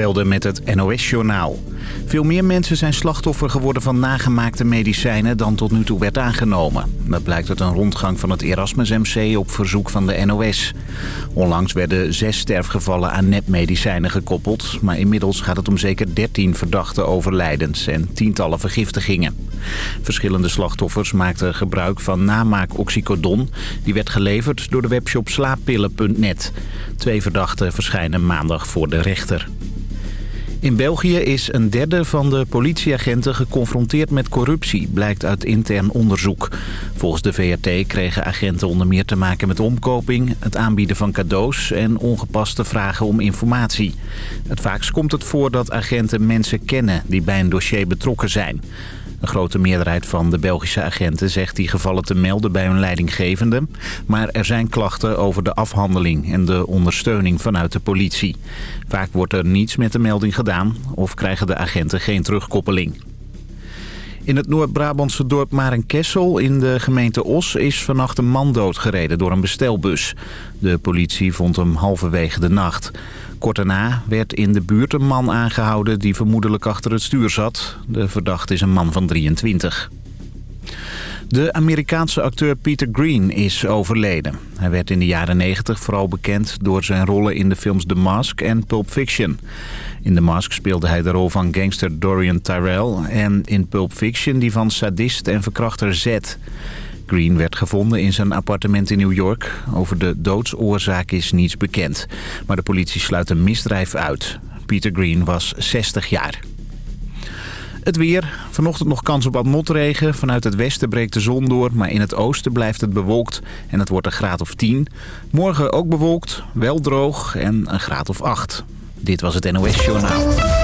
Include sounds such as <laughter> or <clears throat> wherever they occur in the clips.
Belden met het NOS-journaal. Veel meer mensen zijn slachtoffer geworden van nagemaakte medicijnen dan tot nu toe werd aangenomen. Dat blijkt uit een rondgang van het Erasmus MC op verzoek van de NOS. Onlangs werden zes sterfgevallen aan nepmedicijnen gekoppeld... maar inmiddels gaat het om zeker 13 verdachte overlijdens en tientallen vergiftigingen. Verschillende slachtoffers maakten gebruik van namaak oxycodon. Die werd geleverd door de webshop slaappillen.net. Twee verdachten verschijnen maandag voor de rechter. In België is een derde van de politieagenten geconfronteerd met corruptie, blijkt uit intern onderzoek. Volgens de VRT kregen agenten onder meer te maken met omkoping, het aanbieden van cadeaus en ongepaste vragen om informatie. Het vaakst komt het voor dat agenten mensen kennen die bij een dossier betrokken zijn. Een grote meerderheid van de Belgische agenten zegt die gevallen te melden bij hun leidinggevende. Maar er zijn klachten over de afhandeling en de ondersteuning vanuit de politie. Vaak wordt er niets met de melding gedaan of krijgen de agenten geen terugkoppeling. In het Noord-Brabantse dorp Marenkessel in de gemeente Os is vannacht een man doodgereden door een bestelbus. De politie vond hem halverwege de nacht. Kort daarna werd in de buurt een man aangehouden die vermoedelijk achter het stuur zat. De verdachte is een man van 23. De Amerikaanse acteur Peter Green is overleden. Hij werd in de jaren 90 vooral bekend door zijn rollen in de films The Mask en Pulp Fiction. In The Mask speelde hij de rol van gangster Dorian Tyrell... en in Pulp Fiction die van sadist en verkrachter Z. Green werd gevonden in zijn appartement in New York. Over de doodsoorzaak is niets bekend. Maar de politie sluit een misdrijf uit. Peter Green was 60 jaar. Het weer. Vanochtend nog kans op wat motregen. Vanuit het westen breekt de zon door, maar in het oosten blijft het bewolkt. En het wordt een graad of 10. Morgen ook bewolkt, wel droog en een graad of 8. Dit was het NOS Journaal.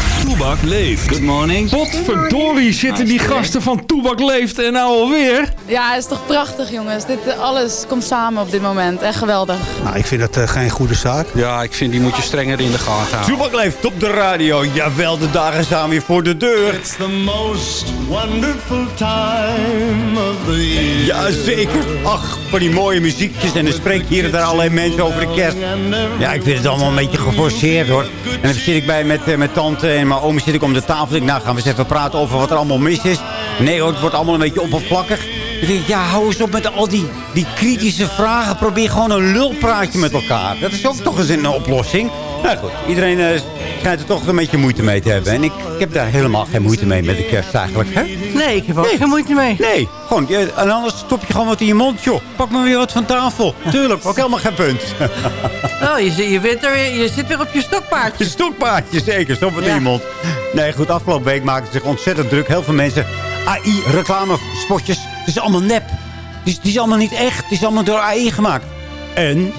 Toebak leeft. Good morning. Potverdorie zitten die gasten van Toebak Leeft en nou alweer. Ja, het is toch prachtig jongens. Dit, eh, alles komt samen op dit moment. Echt geweldig. Nou, ik vind dat uh, geen goede zaak. Ja, ik vind die moet je strenger in de gaten houden. Toebak Leeft op de radio. Jawel, de dagen staan weer voor de deur. It's the most wonderful time of the year. Jazeker. Ach, van die mooie muziekjes. En dan spreek hier en daar alleen mensen over de kerst. Ja, ik vind het allemaal een beetje geforceerd hoor. En dan zit ik bij met, uh, met tante en mijn oom zit ik om de tafel. Ik, nou, gaan we eens even praten over wat er allemaal mis is. Nee het wordt allemaal een beetje oppervlakkig. Ik denk, ja, hou eens op met al die, die kritische vragen. Probeer gewoon een lulpraatje met elkaar. Dat is ook toch eens een oplossing. Nou goed, iedereen uh, schijnt er toch een beetje moeite mee te hebben. En ik, ik heb daar helemaal geen moeite mee met de kerst eigenlijk. Hè? Nee, ik heb ook geen moeite mee. Nee, gewoon, je, en anders stop je gewoon wat in je mond, joh. Pak maar weer wat van tafel. Tuurlijk, ook helemaal geen punt. <laughs> Oh, je, zit- je, bent er weer, je zit weer op je stokpaardje. Je stokpaardje, zeker. Stop Ja. in je mond. Nee, goed, afgelopen week maakten ze zich ontzettend druk. Heel veel mensen. AI-reclamespotjes. Het is allemaal nep. Het is, het is allemaal niet echt. Het is allemaal door AI gemaakt. En,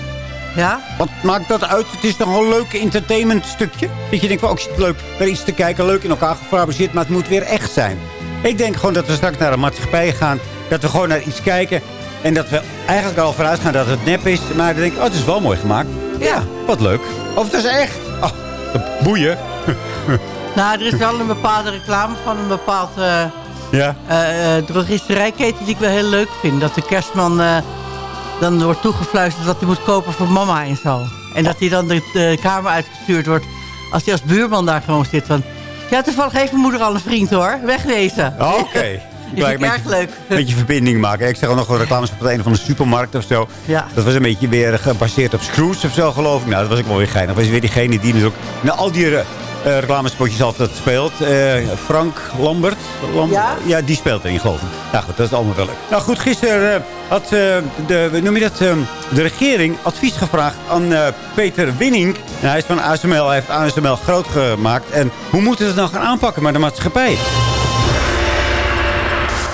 Ja? wat maakt dat uit? Het is toch een leuk entertainment stukje. Dat je denkt, oh, ik zit leuk naar iets te kijken. Leuk in elkaar gefabriceerd, maar het moet weer echt zijn. Ik denk gewoon dat we straks naar een maatschappij gaan. Dat we gewoon naar iets kijken. En dat we eigenlijk al vanuit gaan dat het nep is. Maar dan denk ik, oh, het is wel mooi gemaakt. Ja, wat leuk. Of het is echt. Oh, boeien. <laughs> Nou, er is wel een bepaalde reclame van een bepaald eh Ja. eh, drogisterijketen die ik wel heel leuk vind. Dat de kerstman dan wordt toegefluisterd dat hij moet kopen voor mama en zo. En dat hij dan de, de kamer uitgestuurd wordt als hij als buurman daar gewoon zit. Van, ja, toevallig heeft mijn moeder al een vriend hoor. Wegwezen. Oké. <laughs> Vind ik erg leuk. Een beetje verbinding maken. Ik zag ook nog wel reclames op het einde van de supermarkt of zo. Ja. Dat was een beetje weer gebaseerd op Scrooge of zo, geloof ik. Nou, dat was ik wel weer geinig. Dat was weer diegene die dus ook... Nou, al die eh, reclamespotjes altijd speelt. Eh, Frank Lambert. Lam- Ja? die speelt erin, geloof ik. Nou goed, dat is allemaal wel leuk. Nou goed, gisteren eh, had eh, de, noem je dat, eh, de regering advies gevraagd aan eh, Peter Winning. En hij is van ASML, hij heeft ASML groot gemaakt. En hoe moeten we het nou gaan aanpakken met de maatschappij?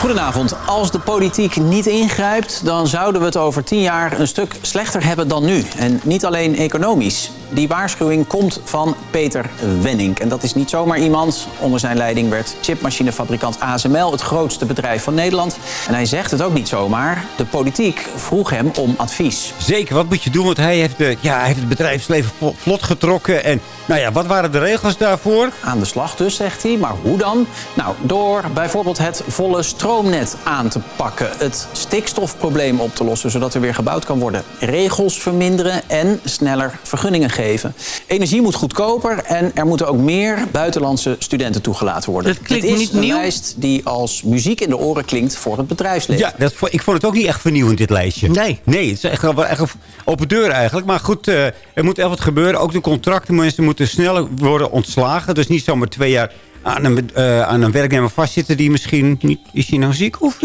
Goedenavond. Als de politiek niet ingrijpt, dan zouden we het over tien jaar een stuk slechter hebben dan nu. En niet alleen economisch. Die waarschuwing komt van Peter Wenning. En dat is niet zomaar iemand. Onder zijn leiding werd chipmachinefabrikant ASML het grootste bedrijf van Nederland. En hij zegt het ook niet zomaar. De politiek vroeg hem om advies. Zeker, wat moet je doen? Want hij heeft, de, ja, hij heeft het bedrijfsleven vlot- vlot getrokken. En nou ja, wat waren de regels daarvoor? Aan de slag dus, zegt hij. Maar hoe dan? Nou, door bijvoorbeeld het volle stroomnet aan te pakken. Het stikstofprobleem op te lossen, zodat er weer gebouwd kan worden. Regels verminderen en sneller vergunningen geven. Energie moet goedkoper en er moeten ook meer buitenlandse studenten toegelaten worden. Dat klinkt Dit is niet een nieuw. lijst die als muziek in de oren klinkt voor het bedrijfsleven. Ja, dat, ik vond het ook niet echt vernieuwend, dit lijstje. Nee. Nee, het is echt wel echt open deur eigenlijk. Maar goed, eh, er moet echt wat gebeuren. Ook de contracten, mensen moeten sneller worden ontslagen. Dus niet zomaar twee jaar aan een, eh, aan een werknemer vastzitten die misschien niet... Is hij nou ziek of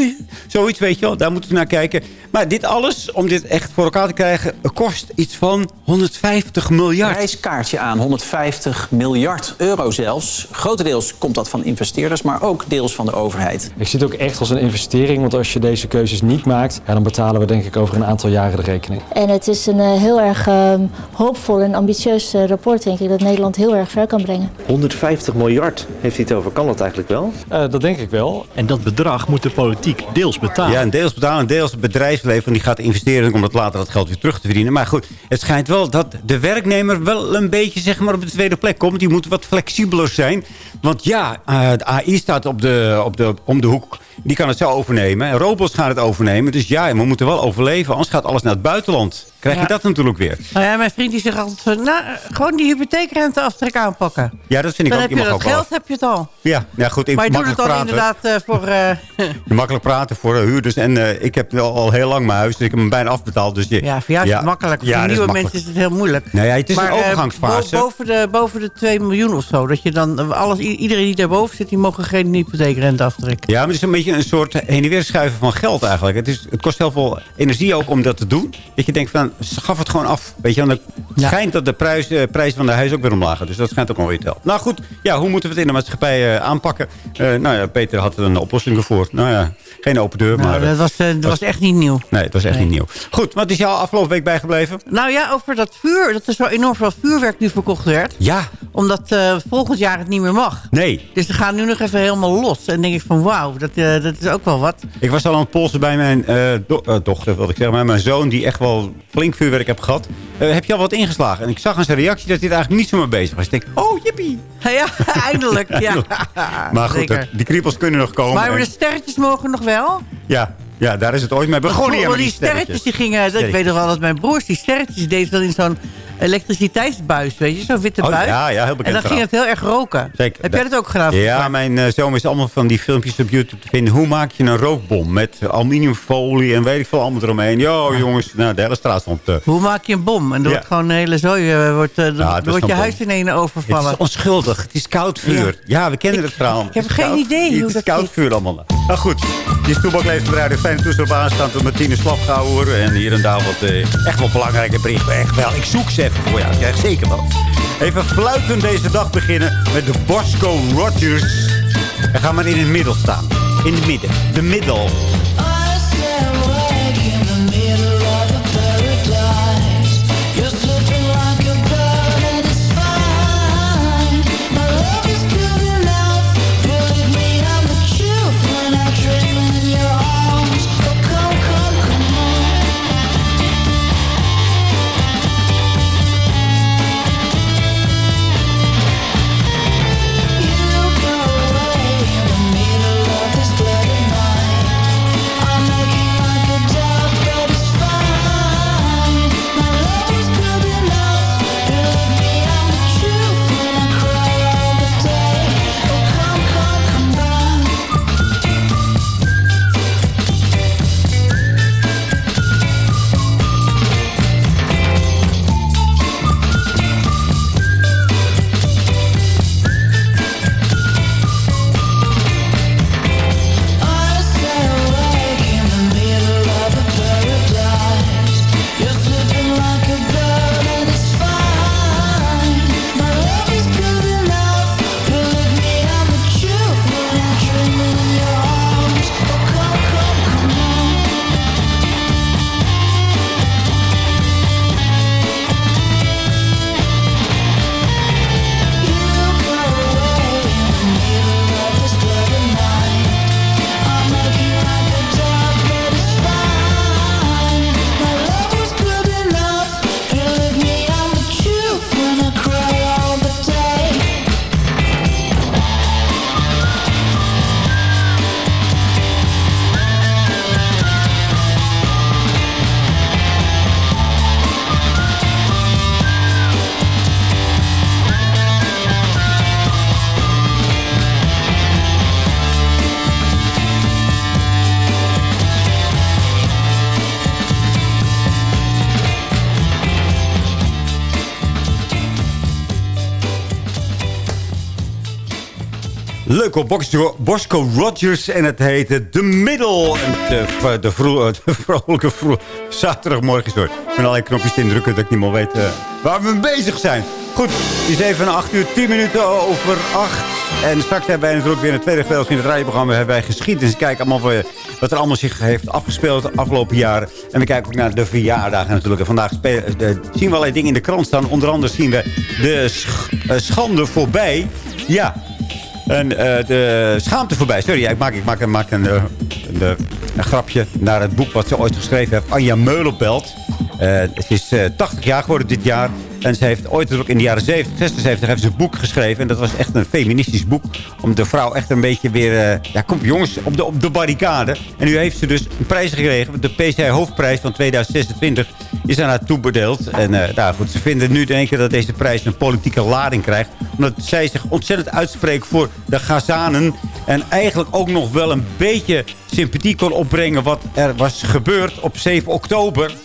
zoiets, weet je wel? Daar moeten we naar kijken. Maar dit alles, om dit echt voor elkaar te krijgen... kost iets van 150 miljard. prijskaartje aan, 150 miljard euro zelfs. Grotendeels komt dat van investeerders, maar ook deels van de overheid. Ik zie het ook echt als een investering, want als je deze keuzes niet maakt, ja, dan betalen we denk ik over een aantal jaren de rekening. En het is een eh, heel erg eh, hoopvol en ambitieus eh, rapport, denk ik, dat Nederland heel erg ver kan brengen. 150 miljard heeft hij het over. Kan dat eigenlijk wel? Eh, dat denk ik wel. En dat bedrag moet de politiek deels betalen. Ja, en deels betalen en deels het bedrijfsleven. Die gaat investeren om dat later dat geld weer terug te verdienen. Maar goed, het schijnt wel dat de werknemer wel een beetje zeg maar, op de tweede plek komt. Die moet wat flexibeler zijn. Want ja, eh, de AI staat op de, op de, om de hoek. Die kan het zo overnemen. En robots gaan het overnemen. Dus ja, we moeten wel overleven. Anders gaat alles naar het buitenland. Krijg je dat natuurlijk weer. Nou ja, mijn vriend die zegt altijd van... Nou, gewoon die hypotheekrenteaftrek aanpakken. Ja, dat vind ik Dan ook. heb je dat geld, heb je het al. Ja, ja goed. Ik Maar je doet het dan praten. inderdaad eh, voor... eh, <laughs> Makkelijk praten voor eh, huurders. En eh, ik heb al, al heel lang mijn huis. Dus ik heb hem bijna afbetaald. Dus je, ja, voor jou is het makkelijk. Voor nieuwe makkelijk. mensen is het heel moeilijk. Nou ja, het is maar, een eh, overgangsfase. bo- boven, de, boven de 2 miljoen of zo. Dat je dan eh, alles, iedereen die daarboven zit, die mogen geen hypotheekrente aftrekken. Ja, maar het is een beetje een soort heen en weer schuiven van geld eigenlijk. Het, is, het kost heel veel energie ook om dat te doen. Dat je denkt van, schaf het gewoon af. Weet je, het schijnt dat de prijs, eh, prijs van de huis ook weer omlaag gaat. Dus dat schijnt ook nog weer te helpen. Nou goed, ja, hoe moeten we het in de maatschappij eh, aanpakken? Eh, nou ja, Peter had er een oplossing voor. Nou ja, geen open deur, Nou, maar... dat was, dat was echt niet nieuw. Nee, het was echt Nee. niet nieuw. Goed, wat is jou afgelopen week bijgebleven? Nou ja, over dat vuur. Dat er zo enorm veel vuurwerk nu verkocht werd. Ja. Omdat eh, volgend jaar het niet meer mag. Nee. Dus ze gaan nu nog even helemaal los. En denk ik van wauw, dat, eh, dat is ook wel wat. Ik was al aan het polsen bij mijn eh, do- dochter, wil ik zeggen, bij mijn zoon, die echt wel flink vuurwerk heeft gehad. Eh, heb je al wat ingeslagen? En ik zag aan zijn reactie dat hij er eigenlijk niet zo mee bezig was. Ik denk, oh, jippie. Ja, <laughs> eindelijk. Ja. maar goed, dat- die kriebels kunnen nog komen. Maar En- de sterretjes mogen nog wel. ja, ja, daar is het ooit mee begonnen. die sterretjes die gingen... Ik weet nog wel dat mijn broers die sterretjes deden dan in zo'n elektriciteitsbuis, weet je, zo'n witte Oh, buis. ja, ja, heel bekend En dan ging het heel erg roken. Zeker. Heb jij dat ook gedaan? Ja, mijn eh, zoon is allemaal van die filmpjes op YouTube te vinden. Hoe maak je een rookbom met aluminiumfolie en weet ik veel allemaal eromheen. Yo, jongens, nou, de hele straat stond... eh, Hoe maak je een bom? En Ja. wordt gewoon een hele zooi, eh, wordt, dan wordt je huis in een overvallen. Het is onschuldig. Het is koud vuur. Ja, we kennen het verhaal. ik heb geen idee hoe Het is dat koud vuur allemaal. Nou goed, die stoelbak leeft bereid. Fijne toestel op aanstaan tot Martine Slapgouwer. En hier en daar wat echt wel belangrijke berichten. Echt wel. Ik zoek ze even voor jou. Krijg zeker wel. Even fluitend deze dag beginnen met de Bosco Rogers. En gaan maar in het middel staan. In het midden. De middel. Leuk op Bosco, Bosco Rogers en het heette The de, de, vro de <laughs> vrolijke vro zaterdagmorgen is door. Met allerlei knopjes indrukken dat ik niet meer weet uh, waar we mee bezig zijn. Goed, het is even 8 uur 10 minuten over 8. En straks hebben wij natuurlijk weer een tweede gedeelte in het rijprogramma. Hebben wij geschiedenis. Kijken allemaal wat er allemaal zich heeft afgespeeld de afgelopen jaren. En we kijken ook naar de verjaardagen natuurlijk. En vandaag de, zien we allerlei dingen in de krant staan. Onder andere zien we de sch schande voorbij. Ja, en uh, de schaamte voorbij. Sorry, ik maak, ik maak, maak een, een, een, grapje naar het boek wat ze ooit geschreven heeft. Anja Meulenbelt. Uh, het is uh, 80 jaar geworden dit jaar. En ze heeft ooit ook in de jaren 70, 76 heeft ze een boek geschreven. En dat was echt een feministisch boek. Om de vrouw echt een beetje weer... Ja, kom jongens, op de, op de barricade. En nu heeft ze dus een prijs gekregen. De PCI Hoofdprijs van 2026 is aan haar toebedeeld. En uh, nou goed, ze vinden nu denk ik dat deze prijs een politieke lading krijgt. Omdat zij zich ontzettend uitspreekt voor de Gazanen. En eigenlijk ook nog wel een beetje sympathie kon opbrengen wat er was gebeurd op 7 oktober.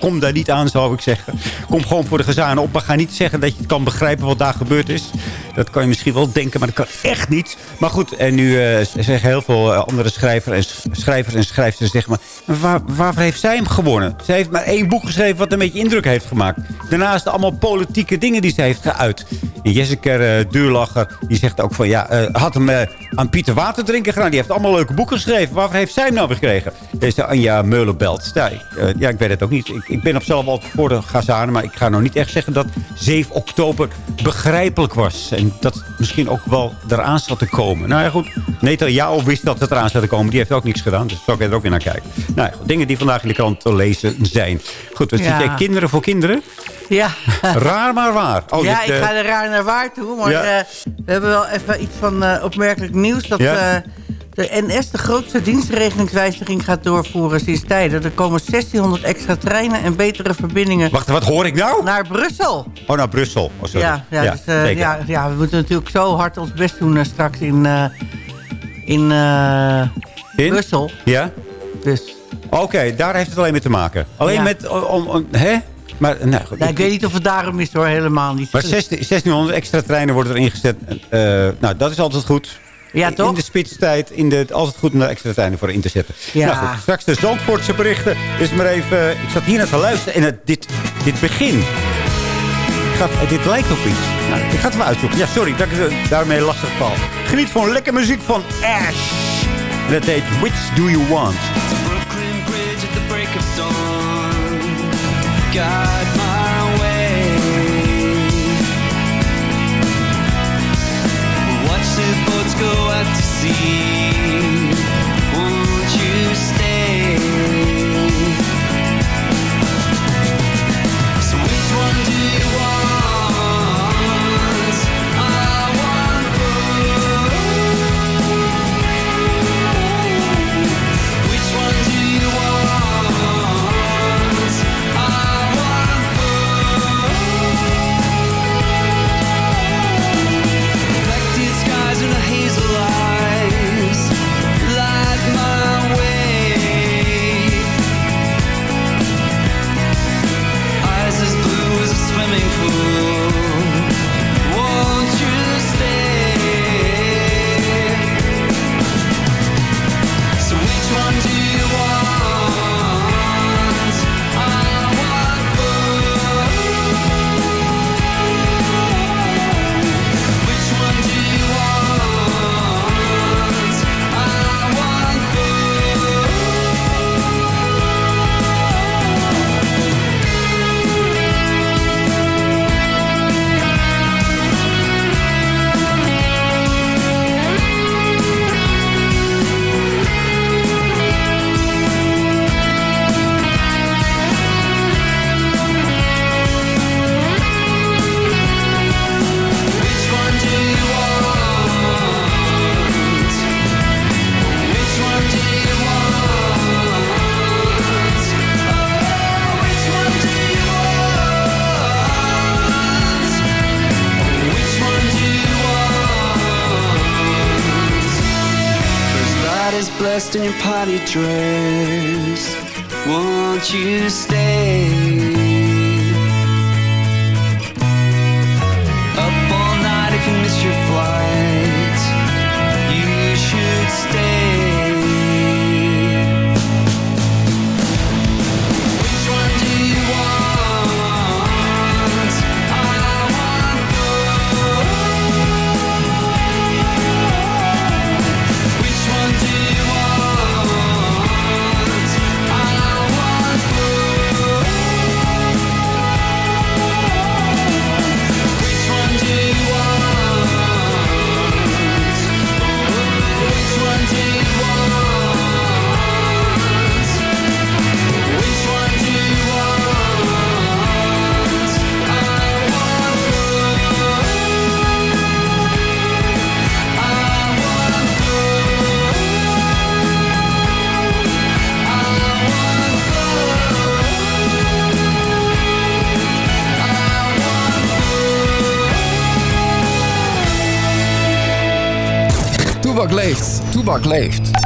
Kom daar niet aan, zou ik zeggen. Kom gewoon voor de gezanen op. Maar ga niet zeggen dat je het kan begrijpen wat daar gebeurd is. Dat kan je misschien wel denken, maar dat kan echt niet. Maar goed, en nu uh, zeggen heel veel andere schrijvers en, schrijvers en schrijfsters... Zeg maar, waar, waarvoor heeft zij hem gewonnen? Zij heeft maar één boek geschreven wat een beetje indruk heeft gemaakt. Daarnaast allemaal politieke dingen die ze heeft geuit. En Jessica uh, Duurlacher, die zegt ook van... ja, had hem aan Pieter Water drinken gedaan. Die heeft allemaal leuke boeken geschreven. Waarvoor heeft zij hem nou weer gekregen? Deze Anja Meulenbelt. Ja, ja, ik weet het ook niet. Ik, ik ben op zelf al voor de Gazanen, maar ik ga nou niet echt zeggen dat 7 oktober begrijpelijk was. Dat misschien ook wel eraan zat te komen. Nou ja, goed. Netanyahu wist dat het eraan zat te komen. Die heeft ook niks gedaan. Dus zou ik er ook weer naar kijken. Nou ja, goed, dingen die vandaag in de krant te lezen zijn. Goed, wat ja. zit? Kinderen voor kinderen? Ja. <laughs> Raar maar waar. Oh, ja, dit, ik ga er raar naar waar toe. Maar ja. uh, we hebben wel even iets van uh, opmerkelijk nieuws. Dat ja. De NS de grootste dienstregelingswijziging gaat doorvoeren sinds tijden. Er komen 1600 extra treinen en betere verbindingen. Wacht, wat hoor ik nou? Naar Brussel. Oh, naar Brussel. Oh, ja, ja, ja, dus, uh, ja, ja, we moeten natuurlijk zo hard ons best doen uh, straks in, uh, in, in, Brussel. Ja. Dus. Oké, okay, daar heeft het alleen mee te maken. Alleen ja. met... Om, om, hè? Maar, nou, goed, ik weet niet of het daarom is hoor, helemaal niet. Maar 1600 extra treinen worden erin gezet. nou, dat is altijd goed. Ja, toch? In de spitstijd, in de, altijd goed om daar extra treinen voor in te zetten. Ja. Nou goed, straks de Zandvoortse berichten. Dus maar even, ik zat hier naar te luisteren en het, dit, dit begin. Ga, dit lijkt op iets. Nou, ik ga het wel uitzoeken. Ja, sorry dat ik daarmee lastig val. Geniet van lekker muziek van Ash. En dat heet Which Do You Want? Brooklyn see. 追。Toebak leeft. Toebak leeft.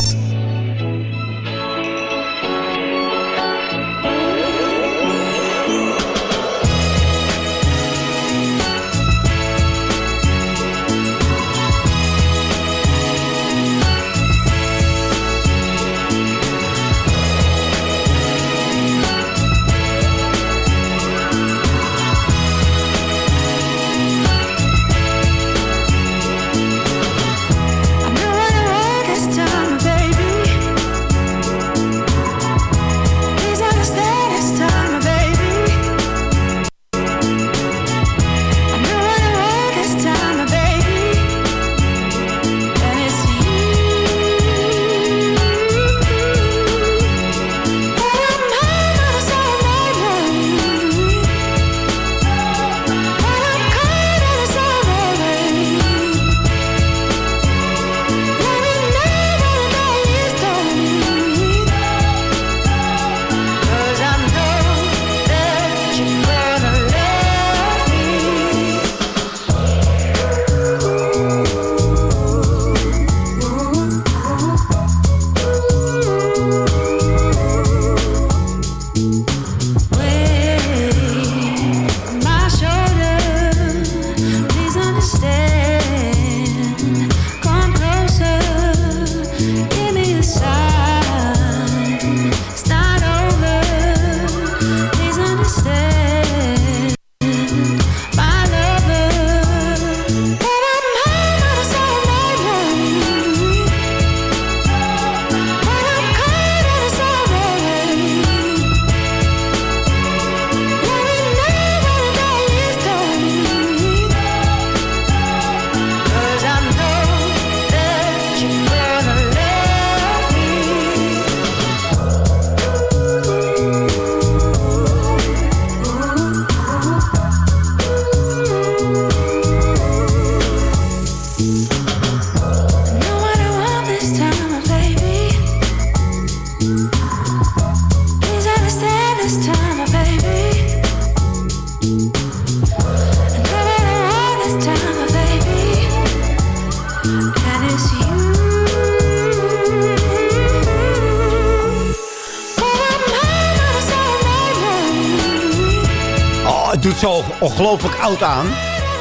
Ongelooflijk oud aan.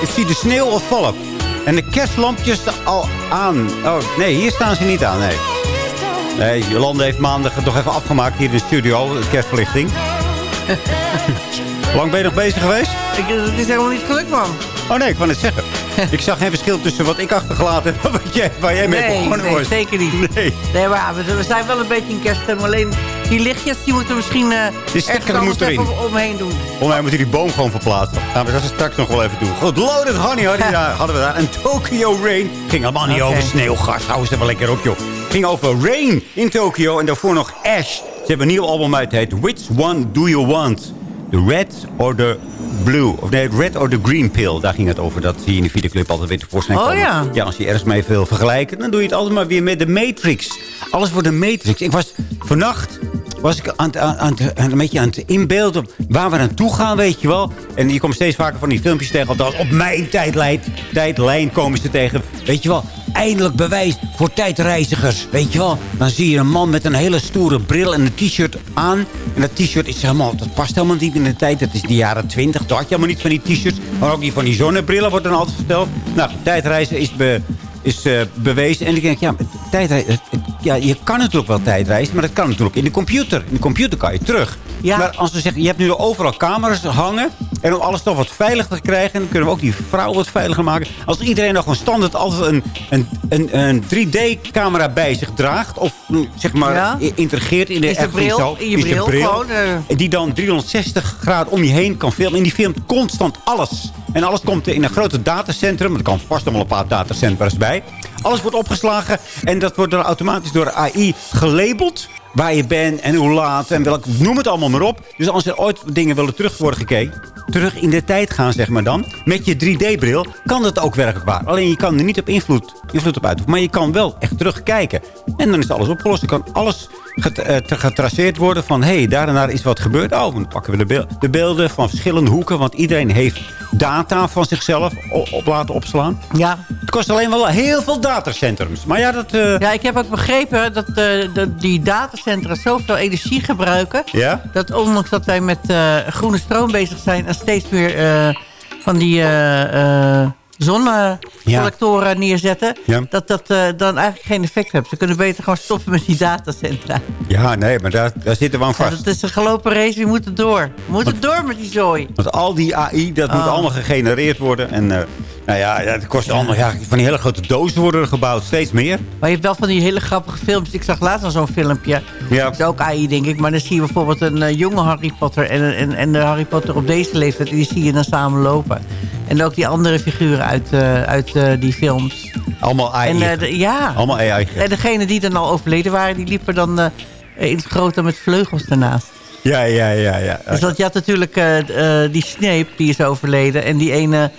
Ik zie de sneeuw al vallen. En de kerstlampjes al aan. Oh, nee, hier staan ze niet aan, nee. Nee, Jolande heeft maandag het nog even afgemaakt hier in de studio, de kerstverlichting. <laughs> Lang ben je nog bezig geweest? Ik, het is helemaal niet gelukt, man. Oh nee, ik wou net zeggen. <laughs> ik zag geen verschil tussen wat ik achtergelaten heb en wat jij, waar jij mee Nee, begonnen nee was. zeker niet. Nee. Nee, maar we, we zijn wel een beetje in kerststem. Alleen die lichtjes, die moeten misschien eh Die anders moet erin. even omheen doen. Om mij moet hij die boom gewoon verplaatsen. Gaan we dat straks nog wel even doen. Goed, Loaded Honey <laughs> hadden, we daar, hadden we daar. En Tokyo Rain. Ging allemaal niet over sneeuwgas. Hou ze er wel lekker op, joh. Ging over Rain in Tokyo. En daarvoor nog Ash. Ze hebben een nieuw album uit. Het heet Which One Do You Want? The Red or the Blue? Of nee, Red or the Green Pill. Daar ging het over. Dat zie je in de videoclip altijd weer tevoorschijn Oh, komen. ja. Ja, als je ergens mee wil vergelijken... dan doe je het altijd maar weer met de Matrix. Alles voor de Matrix. Ik was vannacht was ik aan, aan, aan, een beetje aan het inbeelden waar we naartoe gaan, weet je wel. En je komt steeds vaker van die filmpjes tegen. Althans, op mijn tijdlijn, tijdlijn komen ze tegen. Weet je wel, eindelijk bewijs voor tijdreizigers. Weet je wel, dan zie je een man met een hele stoere bril en een t-shirt aan. En dat t-shirt is helemaal, dat past helemaal niet in de tijd. Dat is de jaren 20. Dat had je helemaal niet van die t-shirts. Maar ook niet van die zonnebrillen wordt dan altijd verteld. Nou, tijdreizen is is eh, bewezen. En ik denk, ja, tijdreizen, ja, je kan natuurlijk wel tijdreizen, maar dat kan natuurlijk in de computer. In de computer kan je terug. Maar als we zeggen, je hebt nu overal camera's hangen. En om alles toch wat veiliger te krijgen, dan kunnen we ook die vrouw wat veiliger maken. Als iedereen nog gewoon standaard altijd een, een, een, een 3D-camera bij zich draagt. Of mm, zeg maar Ja. i- integreert in de Is de echt bril- zo, in je is de bril gewoon, eh. Die dan 360 graden om je heen kan filmen. En die filmt constant alles. En alles komt in een grote datacentrum. Er kan vast nog wel een paar datacentrums bij. Alles wordt opgeslagen. En dat wordt dan automatisch door AI gelabeld. Waar je bent en hoe laat en welk, noem het allemaal maar op. Dus als er ooit dingen willen terug worden gekeken. Terug in de tijd gaan, zeg maar dan. Met je 3D-bril kan dat ook werkelijk waar. Alleen je kan er niet op invloed, invloed op uitoefenen. Maar je kan wel echt terugkijken. En dan is alles opgelost. Je kan alles eh, getraceerd worden van... hé, hey, daar en daar is wat gebeurd. Oh, dan pakken we de, de beelden van verschillende hoeken. Want iedereen heeft data van zichzelf op laten opslaan. Ja. Het kost alleen wel heel veel datacentrums. Maar ja, dat... eh, Ja, ik heb ook begrepen dat, eh, die datacentra zoveel energie gebruiken... Ja? dat ondanks dat wij met eh, groene stroom bezig zijn... en steeds meer eh, van die zonnecollectoren neerzetten... Ja. dat dat eh, dan eigenlijk geen effect heeft. Ze kunnen beter gewoon stoppen met die datacentra. Ja, nee, maar daar, daar zitten we aan vast. dat is een gelopen race, we moeten door. We moeten door met die zooi. Want al die AI, dat moet Oh. allemaal gegenereerd worden. En eh, nou ja, het kost allemaal... Ja, van die hele grote dozen worden er gebouwd. Steeds meer. Maar je hebt wel van die hele grappige films. Ik zag laatst al zo'n filmpje. Ja. Dat is ook AI, denk ik. Maar dan zie je bijvoorbeeld een eh, jonge Harry Potter... En, en, en de Harry Potter op deze leeftijd. Die zie je dan samen lopen. En ook die andere figuren uit, eh, uit eh, die films. Allemaal AI. En, de- ja. Allemaal AI. En degene die dan al overleden waren... die liepen dan in het grote met vleugels daarnaast. Ja, ja, ja. ja. Dus dat, je had natuurlijk die Snape, die is overleden. En die ene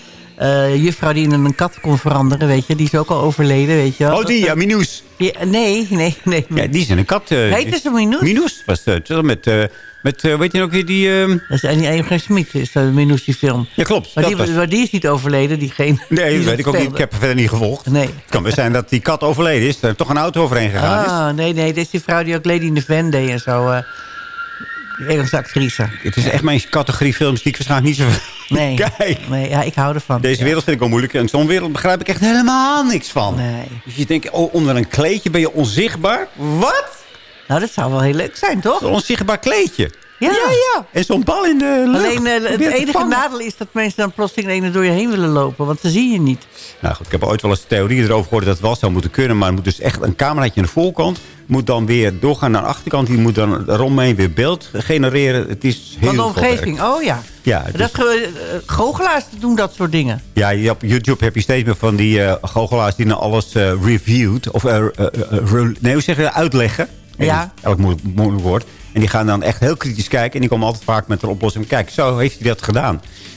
juffrouw die in een kat kon veranderen, weet je. Die is ook al overleden, weet je wel. Oh, die, ja, Minus. Die- nee, nee, nee. Ja, die is in een kat. eh, Heet ze Minus? Minus was het. Met, met eh, weet je nog weer die... ehm, Dat is die Eugene Smit, is dat Minus die film. Ja, klopt. Maar dat die, was- maar die is niet overleden, diegene. Nee, die dat weet ik ook niet. Ik heb er verder niet gevolgd. Nee. Het kan best zijn dat die kat overleden is. Er toch een auto overheen gegaan is. Ah, nee, nee. Dit is die vrouw die ook Lady in the Van deed en zo. die Engelse actrice. Het is echt mijn categorie films die ik waarschijnlijk niet zo <laughs> Nee. kijk. Nee, ja, ik hou ervan. Deze wereld vind ik wel moeilijk. En zo'n wereld begrijp ik echt helemaal niks van. Nee. Dus je denkt, oh, onder een kleedje ben je onzichtbaar? Wat? Nou, dat zou wel heel leuk zijn, toch? Een onzichtbaar kleedje. Ja. ja. En zo'n bal in de lucht. Alleen eh, het enige nadeel is dat mensen dan plotseling door je heen willen lopen. Want ze zien je niet. Nou goed, ik heb ooit wel eens theorieën erover gehoord dat het wel zou moeten kunnen. Maar het moet dus echt een cameraatje aan de voorkant. Moet dan weer doorgaan naar de achterkant. Die moet dan eromheen weer beeld genereren. Het is heel Van de omgeving. Oh ja. Ja, Dat, eh, goochelaars doen dat soort dingen. Ja, je- op YouTube heb je steeds meer van die eh goochelaars die nou alles reviewed. Of, nee, hoe zeg je? Uitleggen. Ja. Elk mo- moeilijk woord. En die gaan dan echt heel kritisch kijken. En die komen altijd vaak met een oplossing. Kijk, zo heeft hij dat gedaan.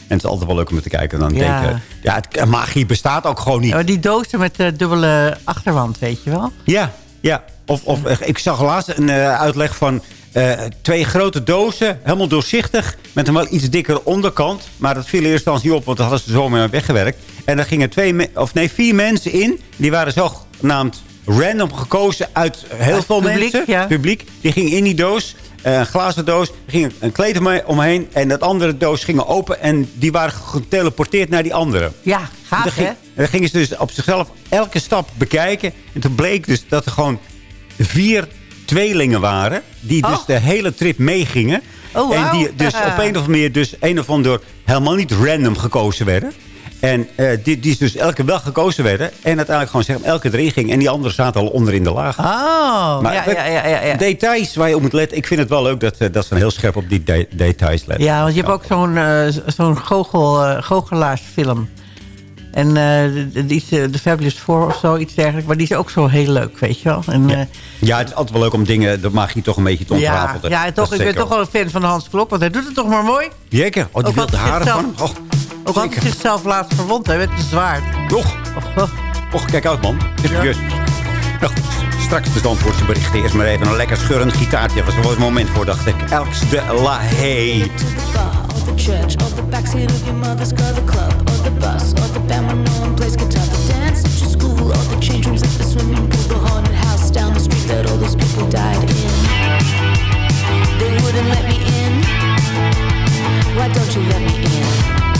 En het is altijd wel leuk om te kijken. En dan Ja. denken, ja, het, magie bestaat ook gewoon niet. Ja, die dozen met de dubbele achterwand, weet je wel? Ja, ja. Of, of eh, ik zag laatst een eh, uitleg van eh, twee grote dozen, helemaal doorzichtig, met een wel iets dikkere onderkant. Maar dat viel in eerste instantie op, want dat hadden ze zomaar weggewerkt. En daar gingen twee, of nee, vier mensen in. Die waren zogenaamd random gekozen uit heel Uit veel publiek, mensen. ja. Publiek. Die gingen in die doos. eh, een glazen doos. Er ging een kleed omhe- omheen. En dat andere doos ging open. En die waren geteleporteerd naar die andere. Ja, En gaaf dan, ging- hè? en dan gingen ze dus op zichzelf elke stap bekijken. En toen bleek dus dat er gewoon vier tweelingen waren. Die dus Oh. de hele trip meegingen. Oh, en wauw. die dus op een of andere manier dus een of ander helemaal niet random gekozen werden. En eh, die, die dus elke wel gekozen werden. En uiteindelijk gewoon zeggen, elke erin ging. En die anderen zaten al onder in de laag. Oh, Maar ja, ja, ja, ja, ja. Details waar je op moet letten. Ik vind het wel leuk dat, dat ze heel scherp op die de- details letten. Ja, want je hebt ook zo'n eh, zo'n goochel, eh, goochelaarsfilm. En de, die is, eh, The Fabulous Four of zo, iets dergelijks. Maar die is ook zo heel leuk, weet je wel. En, eh, Ja, het is altijd wel leuk om dingen, de magie toch een beetje te ja, ontrafelen. ja, en toch, ik ben toch wel een fan van Hans Klok. Want hij doet het toch maar mooi. Jeker, oh, die wilde haren van hem. Ook had hij zichzelf laatst verwond, hè, met een zwaard. Och, Och, och, kijk uit man. Serieus. Nou goed, straks de Zandvoortse berichten. Eerst maar even een lekker scheurend gitaartje. Dat was er wel een moment voor, dacht ik. Elks de La Hey. Church, or the backseat of your mother's car, the club, or the bus, or the band when no one plays guitar, the dance at your school, or the change rooms at the swimming pool, the haunted house down the street that all those people died in. They wouldn't let me in. Why don't you let me in?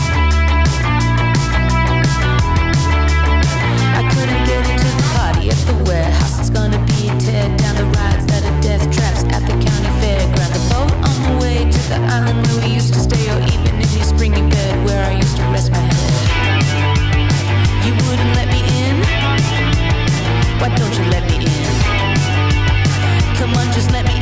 The warehouse. It's gonna be down the rides that are death traps at the county fair. Grab the boat on the way to that island where we used to stay, or even in your springy bed where I used to rest my head. You wouldn't let me in. Why don't you let me in? Come on, just let me.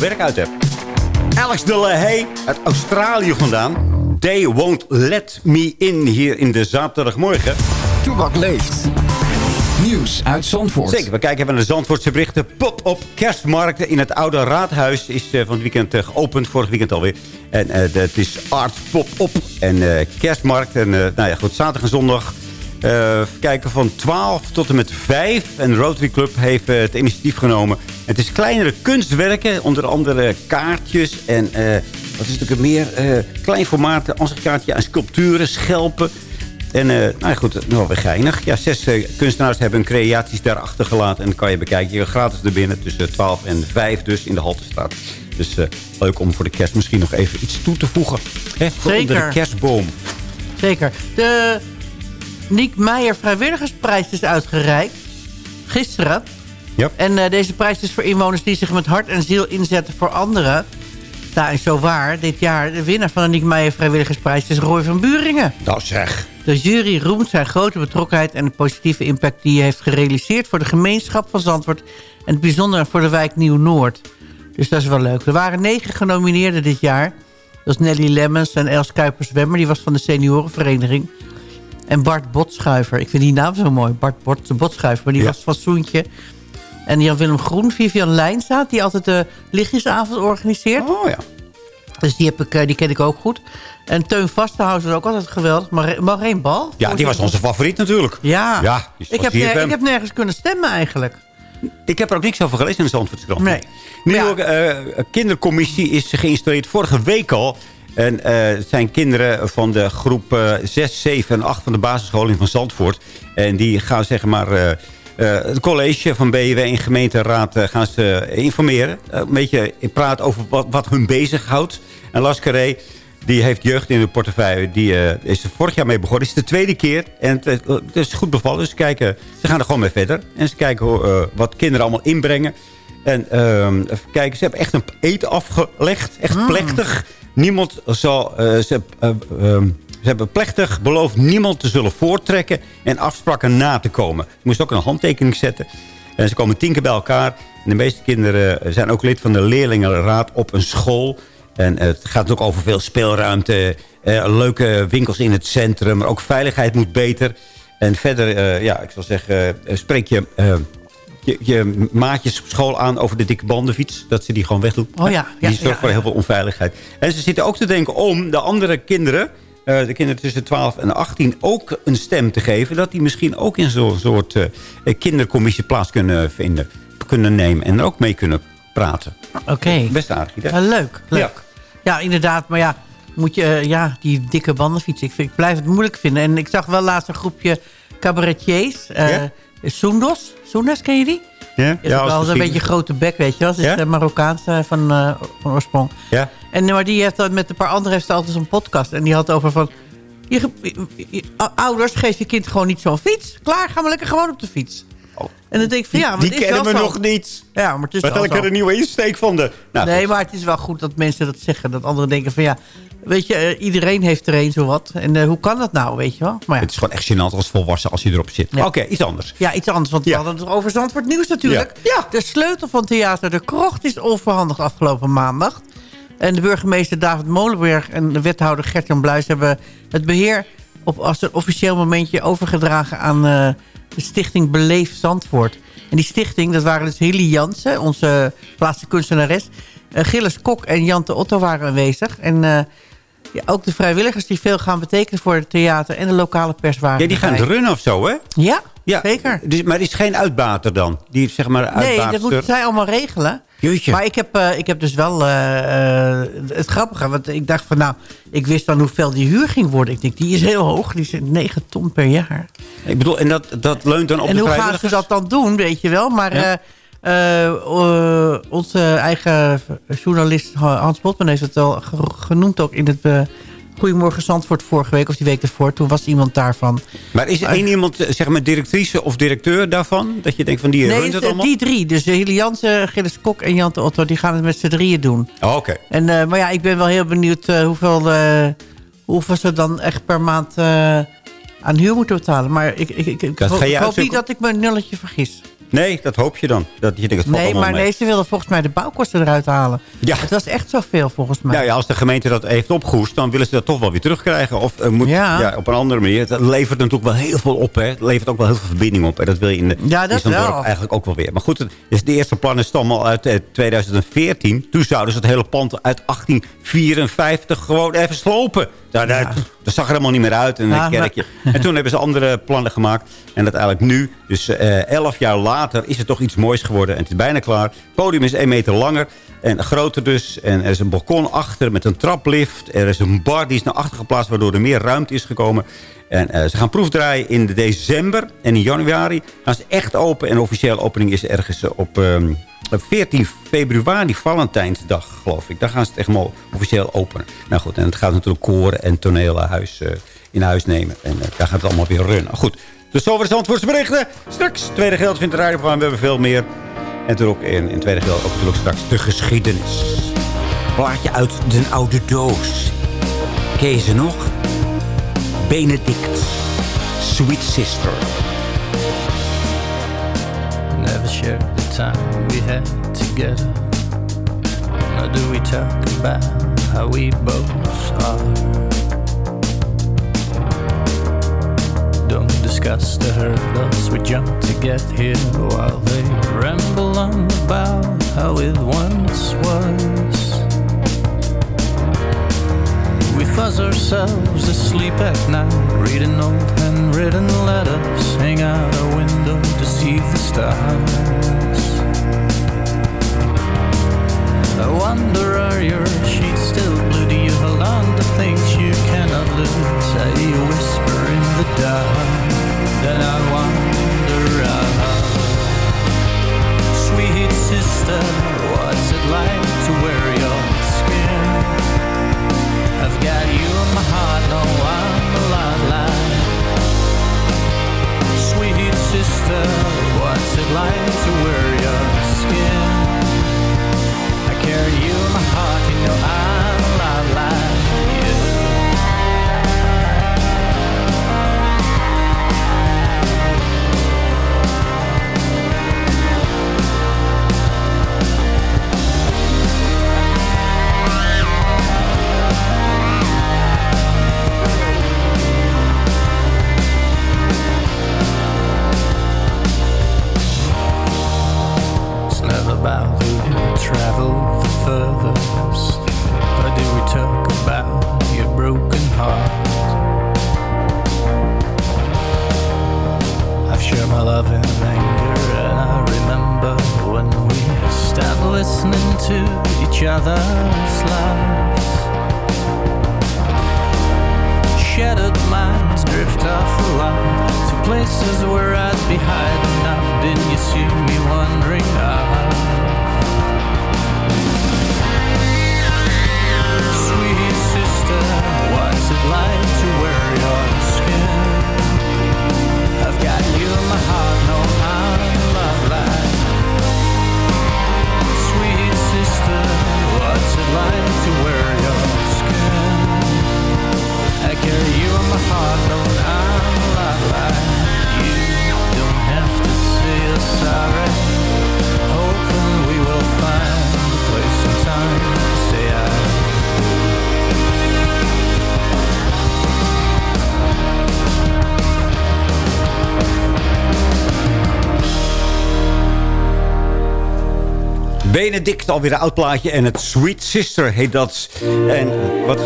Werk uit hebben. Alex de Lahey uit Australië vandaan. They won't let me in hier in de zaterdagmorgen. Toebak leeft. Nieuws uit Zandvoort. Zeker, we kijken even naar de Zandvoortse berichten. Pop-op kerstmarkten in het oude raadhuis is eh, van het weekend eh, geopend. Vorig weekend alweer. En eh, het is art pop-op en eh, kerstmarkt. En nou ja, goed, zaterdag en zondag. Eh, kijken van 12 tot en met 5. En Rotary Club heeft eh, het initiatief genomen. Het is kleinere kunstwerken, onder andere kaartjes en eh, wat is natuurlijk meer eh klein formaten, ansichtkaartje en sculpturen, schelpen. En nou ja, goed, nou weer geinig. Ja, zes kunstenaars hebben hun creaties daar achtergelaten. En dan kan je bekijken. Je gaat gratis er binnen tussen 12 en 5 dus in de Haltestraat. Dus leuk om voor de kerst misschien nog even iets toe te voegen. Hè, Zeker. Onder de kerstboom. Zeker. De Niek Meijer Vrijwilligersprijs is uitgereikt. Gisteren. En eh, deze prijs is voor inwoners die zich met hart en ziel inzetten voor anderen. Nou, is zo waar. Dit jaar de winnaar van de Niek Meijer Vrijwilligersprijs is Roy van Buringen. Nou zeg. De jury roemt zijn grote betrokkenheid en de positieve impact die hij heeft gerealiseerd voor de gemeenschap van Zandvoort en het bijzonder voor de wijk Nieuw-Noord. Dus dat is wel leuk. Er waren negen genomineerden dit jaar. Dat is Nelly Lemmens en Els Kuipers-Wemmer. Die was van de seniorenvereniging. En Bart Botschuiver. Ik vind die naam zo mooi. Bart Bot, Botschuiver. Maar die Ja. was van Soentje. En Jan-Willem Groen, Vivian Lijnzaat. Die altijd de lichtjesavond organiseert. Oh ja. Dus die, heb ik, eh, die ken ik ook goed. En Teun Vastenhuis is ook altijd geweldig. Maar Maureen Bal. Ja, die was onze favoriet natuurlijk. Ja, Ja, ik, heb, bij ik heb nergens kunnen stemmen eigenlijk. Ik heb er ook niks over gelezen in de Zandvoortskrant. Nee. New York eh, kindercommissie is geïnstalleerd vorige week al. En eh, het zijn kinderen van de groep eh 6, 7 en 8 van de basisschool in van Zandvoort. En die gaan zeg maar... eh, eh, het college van BW en gemeenteraad eh, gaan ze informeren. Eh, een beetje praten over wat, wat hun bezighoudt. En Las Carré, die heeft jeugd in de portefeuille. Die eh, is er vorig jaar mee begonnen. Het is de tweede keer. En het, eh, het is goed bevallen. Dus ze, kijken, ze gaan er gewoon mee verder. En ze kijken hoe, eh, wat kinderen allemaal inbrengen. En even kijken, ze hebben echt een eten afgelegd. Echt plechtig. Niemand zal... eh, ze, eh, ehm, ze hebben plechtig beloofd niemand te zullen voortrekken... en afspraken na te komen. Je moest ook een handtekening zetten. En ze komen tien keer bij elkaar. De meeste kinderen zijn ook lid van de leerlingenraad op een school. En eh, het gaat ook over veel speelruimte. eh, leuke winkels in het centrum. Maar ook veiligheid moet beter. En verder, eh, ja, ik zal zeggen, eh, spreek je... je, je maatjes op school aan over de dikke bandenfiets. Dat ze die gewoon wegdoen. Oh ja, ja, die zorgt ja, voor heel veel onveiligheid. En ze zitten ook te denken om de andere kinderen... eh, de kinderen tussen 12 en 18 ook een stem te geven. Dat die misschien ook in zo'n soort eh, kindercommissie plaats kunnen vinden. Kunnen nemen en er ook mee kunnen praten. Oké. Best aardig idee. Leuk, leuk. Ja. inderdaad. Maar ja, moet je, eh, ja, die dikke bandenfiets. Ik, vind, ik blijf het moeilijk vinden. En ik zag wel laatst een groepje cabaretiers. Ja? Soendos. Soendos, ken je die? Ja, Ja, als wel een beetje grote bek, weet je wel. Ze is Ja? eh, Marokkaans van, eh, van oorsprong. Ja. En, maar die heeft dan met een paar anderen heeft altijd zo'n podcast. En die had over van... Je, ge- je- je- ouders, geef je kind gewoon niet zo'n fiets. Klaar, gaan we lekker gewoon op de fiets. En dan denk ik van ja, maar Oh. die kennen we nog niet. Ja, maar het is zo. er een nieuwe insteek van de... Nou, nee, goed. maar het is wel goed dat mensen dat zeggen. Dat anderen denken van ja, weet je, eh, iedereen heeft er een zowat. En eh, hoe kan dat nou, weet je wel? Maar ja. Het is gewoon echt gênant als volwassen als je erop zit. Ja. Oké, iets anders. Ja, iets anders, want we hadden het over Zandvoort Nieuws natuurlijk. Ja. De sleutel van Theater De Krocht is onverhandigd afgelopen maandag. En de burgemeester David Molenberg en de wethouder Gert-Jan Bluis... hebben het beheer op, als een officieel momentje overgedragen aan, eh, de stichting Beleef Zandvoort. En die stichting, dat waren dus Hilly Jansen, onze plaatselijke kunstenares... eh, Gilles Kok en Jante Otto waren aanwezig. En eh, ja, ook de vrijwilligers die veel gaan betekenen voor het theater... en de lokale pers waren Ja, die gaan runnen of zo, hè? Ja, Ja, zeker. Dus, maar is geen uitbater dan? Die zeg maar Nee, uitbater. dat moeten zij allemaal regelen. Jeetje. Maar ik heb, eh, ik heb dus wel eh, eh, het grappige. Want ik dacht van nou, ik wist dan hoeveel die huur ging worden. Ik denk, die is heel hoog. Die is 9 ton per jaar. Ik bedoel, en dat, dat leunt dan op en de hoe gaan ze dat dan doen, weet je wel. Maar Ja. onze eigen journalist Hans Botman heeft het al ge- genoemd ook in het... Goedemorgen Zandvoort vorige week of die week ervoor. Toen was iemand daarvan. Maar is er één iemand, eh, zeg maar, directrice of directeur daarvan? Dat je denkt van, die Nee, het allemaal? die drie. Dus Hilly Jansen, Gilles Kok en Jante Otto... die gaan het met z'n drieën doen. Oh, Oké. En, eh, maar ja, ik ben wel heel benieuwd eh, hoeveel, hoeveel ze dan echt per maand aan huur moeten betalen. Maar ik, ik, ik, hoop niet dat ik me een nulletje vergis. Nee, dat hoop je dan. Dat je denkt, het Nee, maar mee. nee, ze wilden volgens mij de bouwkosten eruit halen. Ja. Het was echt zoveel volgens mij. Nou ja, als de gemeente dat heeft opgehoest, dan willen ze dat toch wel weer terugkrijgen. Of eh, moet, Ja. ja. op een andere manier. Het levert natuurlijk wel heel veel op. Hè. Het levert ook wel heel veel verbinding op. En dat wil je in, de, Ja, dat in dorp eigenlijk ook wel weer. Maar goed, het, dus de eerste plannen stammen al uit eh, 2014. Toen zouden ze het hele pand uit 1854 gewoon even slopen. Daar, daar, dat zag er helemaal niet meer uit in Ja, een kerkje. En toen hebben ze andere plannen gemaakt. En uiteindelijk nu, dus eh, elf jaar later, is het toch iets moois geworden. En het is bijna klaar. Het podium is één meter langer en groter dus. En er is een balkon achter met een traplift. Er is een bar die is naar achter geplaatst, waardoor er meer ruimte is gekomen. En eh, ze gaan proefdraaien in de december. En in januari gaan ze echt open. En de officiële opening is ergens eh, op... ehm, op 14 februari, Valentijnsdag, geloof ik. Daar gaan ze het echt officieel openen. Nou goed, en het gaat natuurlijk koren en tonelen huis, eh, in huis nemen. En daar gaat het allemaal weer runnen. Goed, dus zover de Zandvoortse berichten. Straks, tweede geld vindt de radioprogramma. We hebben veel meer. En natuurlijk in, in het tweede geld ook natuurlijk straks de geschiedenis. Plaatje uit de oude doos. Ken nog? Benedict. Sweet Sister. Never shared the time we had together. Nor do we talk about how we both are. Don't discuss the hurdles we jumped to get here while they ramble about how it once was. We fuzz ourselves asleep at night, reading old handwritten letters, hang out a window to see the stars. I wonder, are your sheets still blue? Do you hold on to things you cannot lose? I whisper in the dark, then I wander out. Sweet sister, what's it like to wear your skin? I've got you in my heart, no, I'm a lot like Sweet sister, what's it like to wear your skin? I carry you in my heart, you know I'm a lot like Alweer een oud plaatje. En het Sweet Sister heet dat. En wat...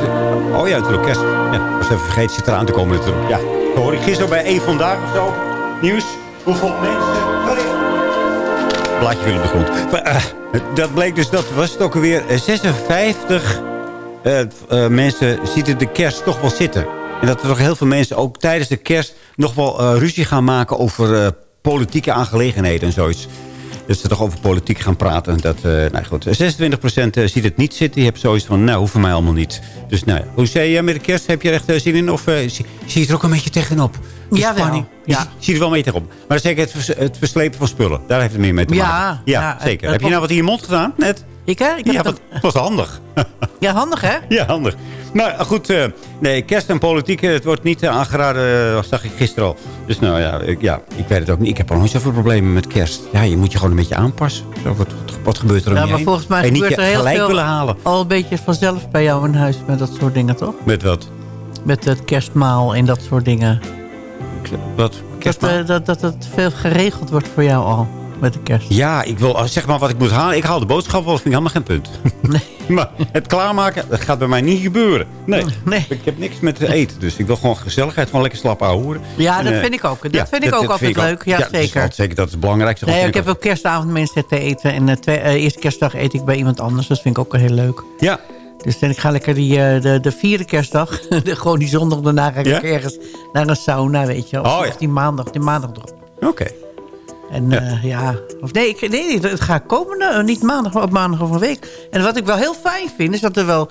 Oh ja, natuurlijk kerst. Ja, was even vergeten, zit eraan te komen natuurlijk. Ja, dat hoor ik gisteren bij één vandaag of zo. Nieuws. Hoeveel mensen... Blaadje willen begroet. Maar, eh, dat bleek dus, dat was het ook alweer. eh, 56 eh, eh, mensen ziet de kerst toch wel zitten. En dat er toch heel veel mensen ook tijdens de kerst... nog wel ruzie gaan maken over politieke aangelegenheden en zoiets. Dat ze toch over politiek gaan praten. Dat, eh nou goed, 26% eh, ziet het niet zitten. Die hebt zoiets van, nou, hoeft voor mij allemaal niet. Dus nou ja. Hoe zei je met de kerst? Heb je er echt eh, zin in? Of eh, zie, zie je er ook een beetje tegenop? Jawel, spanning. ja. Je ziet er wel mee tegenop. Maar zeker het, vers- het verslepen van spullen. Daar heeft het meer mee te Ja, maken. Ja, ja, zeker. het- heb je nou wat in je mond gedaan net? Ik, hè? Ik heb Ja, het- wat, was handig. ja, handig hè? <laughs> Ja, handig. Nou goed, eh, nee, kerst en politiek, eh, het wordt niet eh, aangeraden, eh, zag ik gisteren al. Dus nou ja ik, ja, ik weet het ook niet. Ik heb al nooit zoveel problemen met kerst. Ja, je moet je gewoon een beetje aanpassen. Zo, wat, gebeurt er om Ja, je maar heen? volgens mij En niet gebeurt er heel gelijk veel willen halen. al een beetje vanzelf bij jou in huis met dat soort dingen, toch? Met wat? Met het kerstmaal en dat soort dingen. Wat? Dat, Kerstmaal? eh, dat, dat het veel geregeld wordt voor jou al met de kerst. Ja, ik wil oh, zeg maar wat ik moet halen. Ik haal de boodschap wel, dat vind ik helemaal geen punt. Nee. <laughs> maar het klaarmaken, dat gaat bij mij niet gebeuren. Nee. nee. Ik heb niks met eten, dus ik wil gewoon gezelligheid, gewoon lekker slap houden. Ja, dat vind ik ook. Dat vind ik ook altijd leuk. Ja, dat is zeker. zeker, dat is het belangrijkste. Nee, ik heb ook kerstavond mensen te eten. En de twee, eh, eerste kerstdag eet ik bij iemand anders. Dat vind ik ook heel leuk. Ja. Dus dan ik ga lekker die, eh, de, de vierde kerstdag. <laughs> de, gewoon die zondag daarna ga ik Ja? ergens naar een sauna, weet je. Of, Oh, ja. of die maandag, die maandag erop. Oké. En ja. ja, of nee, ik, nee, nee, het gaat komende, eh, niet maandag, maar op maandag of een week. En wat ik wel heel fijn vind, is dat er wel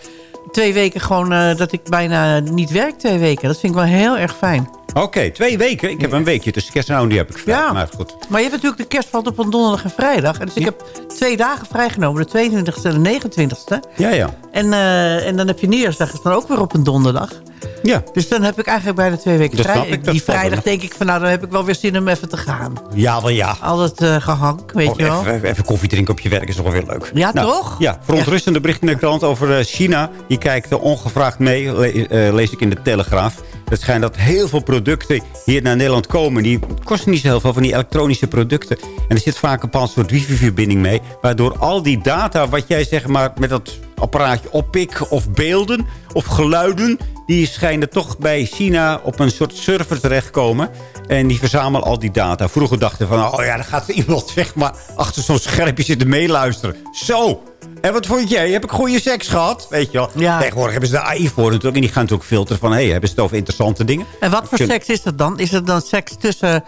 twee weken gewoon, eh, dat ik bijna niet werk twee weken. Dat vind ik wel heel erg fijn. Oké, twee weken. Ik heb een weekje tussen kerst en oud, die heb ik vrij. Ja. Maar goed. Maar je hebt natuurlijk de kerst valt op een donderdag en vrijdag. En dus ik heb twee dagen vrijgenomen, de 22e en de 29e. Ja, ja. En, eh, en dan heb je nieuwjaarsdag is dan ook weer op een donderdag. Ja. Dus dan heb ik eigenlijk bijna twee weken Dat vrij. ik, Die vrijdag denk ik van nou, dan heb ik wel weer zin om even te gaan. Ja, wel ja. Al dat eh, gehank, weet Oh, je wel. even, even koffie drinken op je werk is toch wel weer leuk. Ja, Nou, toch? Ja, verontrustende bericht in de krant over eh, China. Die kijkt ongevraagd mee, le- lees ik in de Telegraaf. Het schijnt dat heel veel producten hier naar Nederland komen. Die kosten niet zo heel veel van die elektronische producten. En er zit vaak een bepaald soort wifi-verbinding mee. Waardoor al die data, wat jij zeg maar met dat apparaatje oppikt... of beelden of geluiden... die schijnen toch bij China op een soort server terechtkomen. En die verzamelen al die data. Vroeger dachten van, oh ja, dan gaat iemand zeg maar achter zo'n schermpje zitten meeluisteren. Zo, en wat vond jij? Heb ik goede seks gehad? Weet je wel. Tegenwoordig hebben ze de AI voor natuurlijk. En die gaan natuurlijk filteren van... hé, hey, hebben ze het over interessante dingen? En wat voor seks is dat dan? Is het dan seks tussen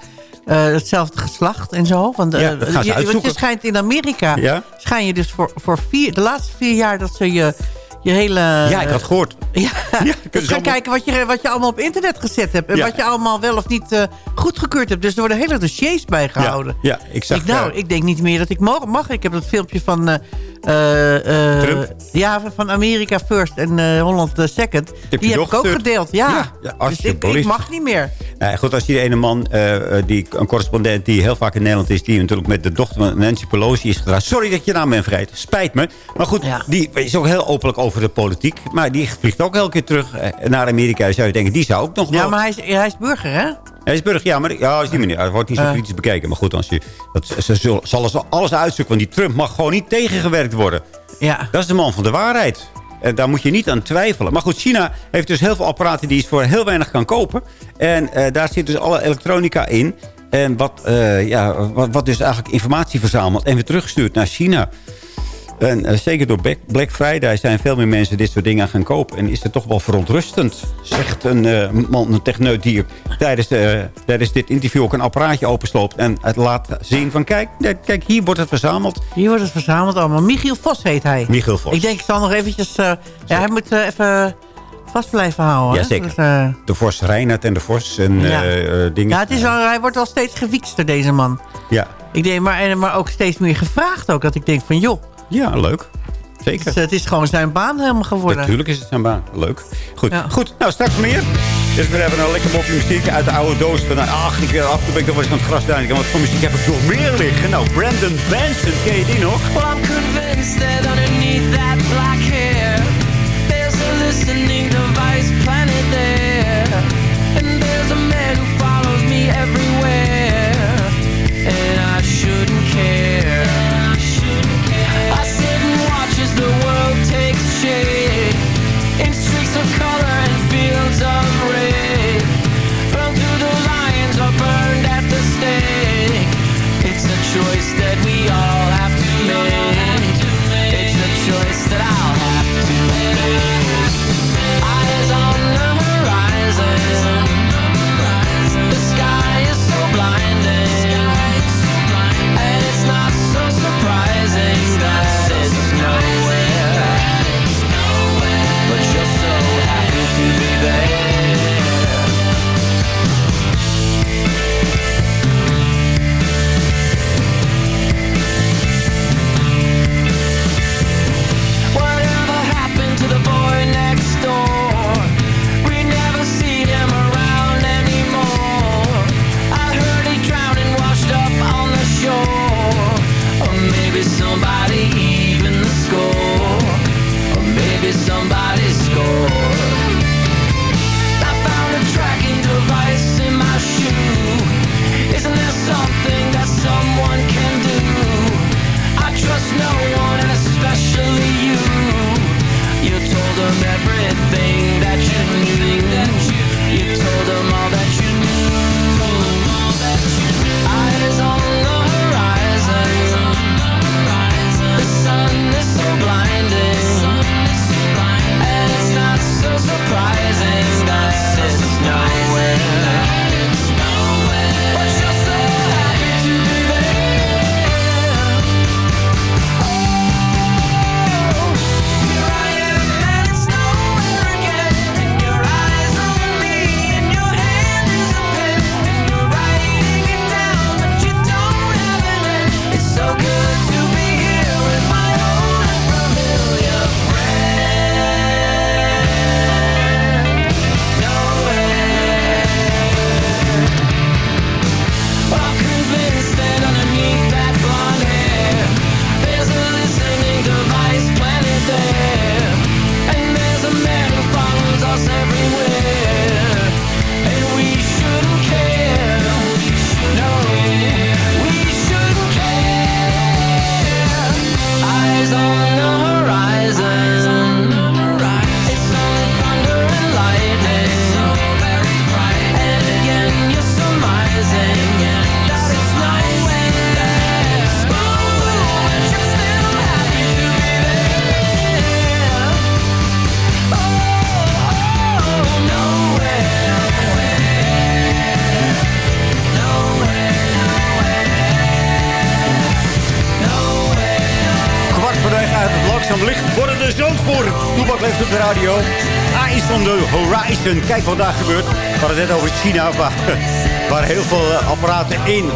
eh, hetzelfde geslacht en zo? Want, Ja, gaan ze je, want je uitzoeken. schijnt in Amerika... Ja? schijn je dus voor, voor vier, de laatste vier jaar... dat ze je, je hele... Ja, ik had gehoord. <laughs> Ja, dus ze gaan allemaal- kijken wat je, wat je allemaal op internet gezet hebt. En Ja. wat je allemaal wel of niet eh, goedgekeurd hebt. Dus er worden hele dossiers bijgehouden. Ja, ik zag... ik, nou, ik denk niet meer dat ik mag. Ik heb dat filmpje van... Trump? Ja, van Amerika First en eh, Holland eh, Second. Die heb ik ook gedeeld. Ja, Ja, ja, dus ik, mag niet meer. Nou, goed, als je de ene man, eh, eh, die, een correspondent die heel vaak in Nederland is... die natuurlijk met de dochter van Nancy Pelosi is getrouwd. Sorry dat je naam ben vergeten. Spijt me. Maar goed, die is ook heel openlijk over de politiek. Maar die vliegt ook elke keer terug eh, naar Amerika. Zou je denken, die zou ook nog wel... Ja, maar hij is, hij is burger, hè? Hij is burger, ja, maar ja, is die manier. Hij wordt niet zo Eh. kritisch bekeken. Maar goed, als je, dat, ze zullen, zal ze alles uitzoeken. Want die Trump mag gewoon niet tegengewerkt worden. Ja. Dat is de man van de waarheid. En daar moet je niet aan twijfelen. Maar goed, China heeft dus heel veel apparaten die je voor heel weinig kan kopen. En eh, daar zit dus alle elektronica in. En wat, eh, ja, wat, wat dus eigenlijk informatie verzamelt en weer teruggestuurd naar China. En eh, zeker door Black- Friday zijn veel meer mensen dit soort dingen gaan kopen. En is het toch wel verontrustend, zegt een eh, man, een techneut die tijdens, eh, tijdens dit interview ook een apparaatje opensloopt. En het laat zien van kijk, kijk, hier wordt het verzameld. Hier wordt het verzameld allemaal. Michiel Vos heet hij. Michiel Vos. Ik denk, ik zal nog eventjes... ja, hij moet even vast blijven houden. Ja, hè? zeker. Dus, eh, De Vos, Reinhard en de Vos en Ja. dingen. ja, het is wel, hij wordt wel steeds gewiekster, deze man. Ja. Ik denk, maar, en- maar ook steeds meer gevraagd ook. Dat ik denk van, joh. Ja, leuk. Zeker. Het, het is gewoon zijn baan helemaal geworden. Natuurlijk is het zijn baan. Leuk. Goed. Ja. Goed. Nou, straks meer. Dus we hebben een lekker mopje muziek uit de oude doos. Van, nou, ach, ik, af en toe ben ik nog wel eens aan het gras duinen. Wat voor muziek heb ik nog meer liggen? Nou, Brandon Benson, ken je die nog? Well, daar gebeurt. We hadden het net over China, waar, <laughs> waar heel veel eh, apparaten in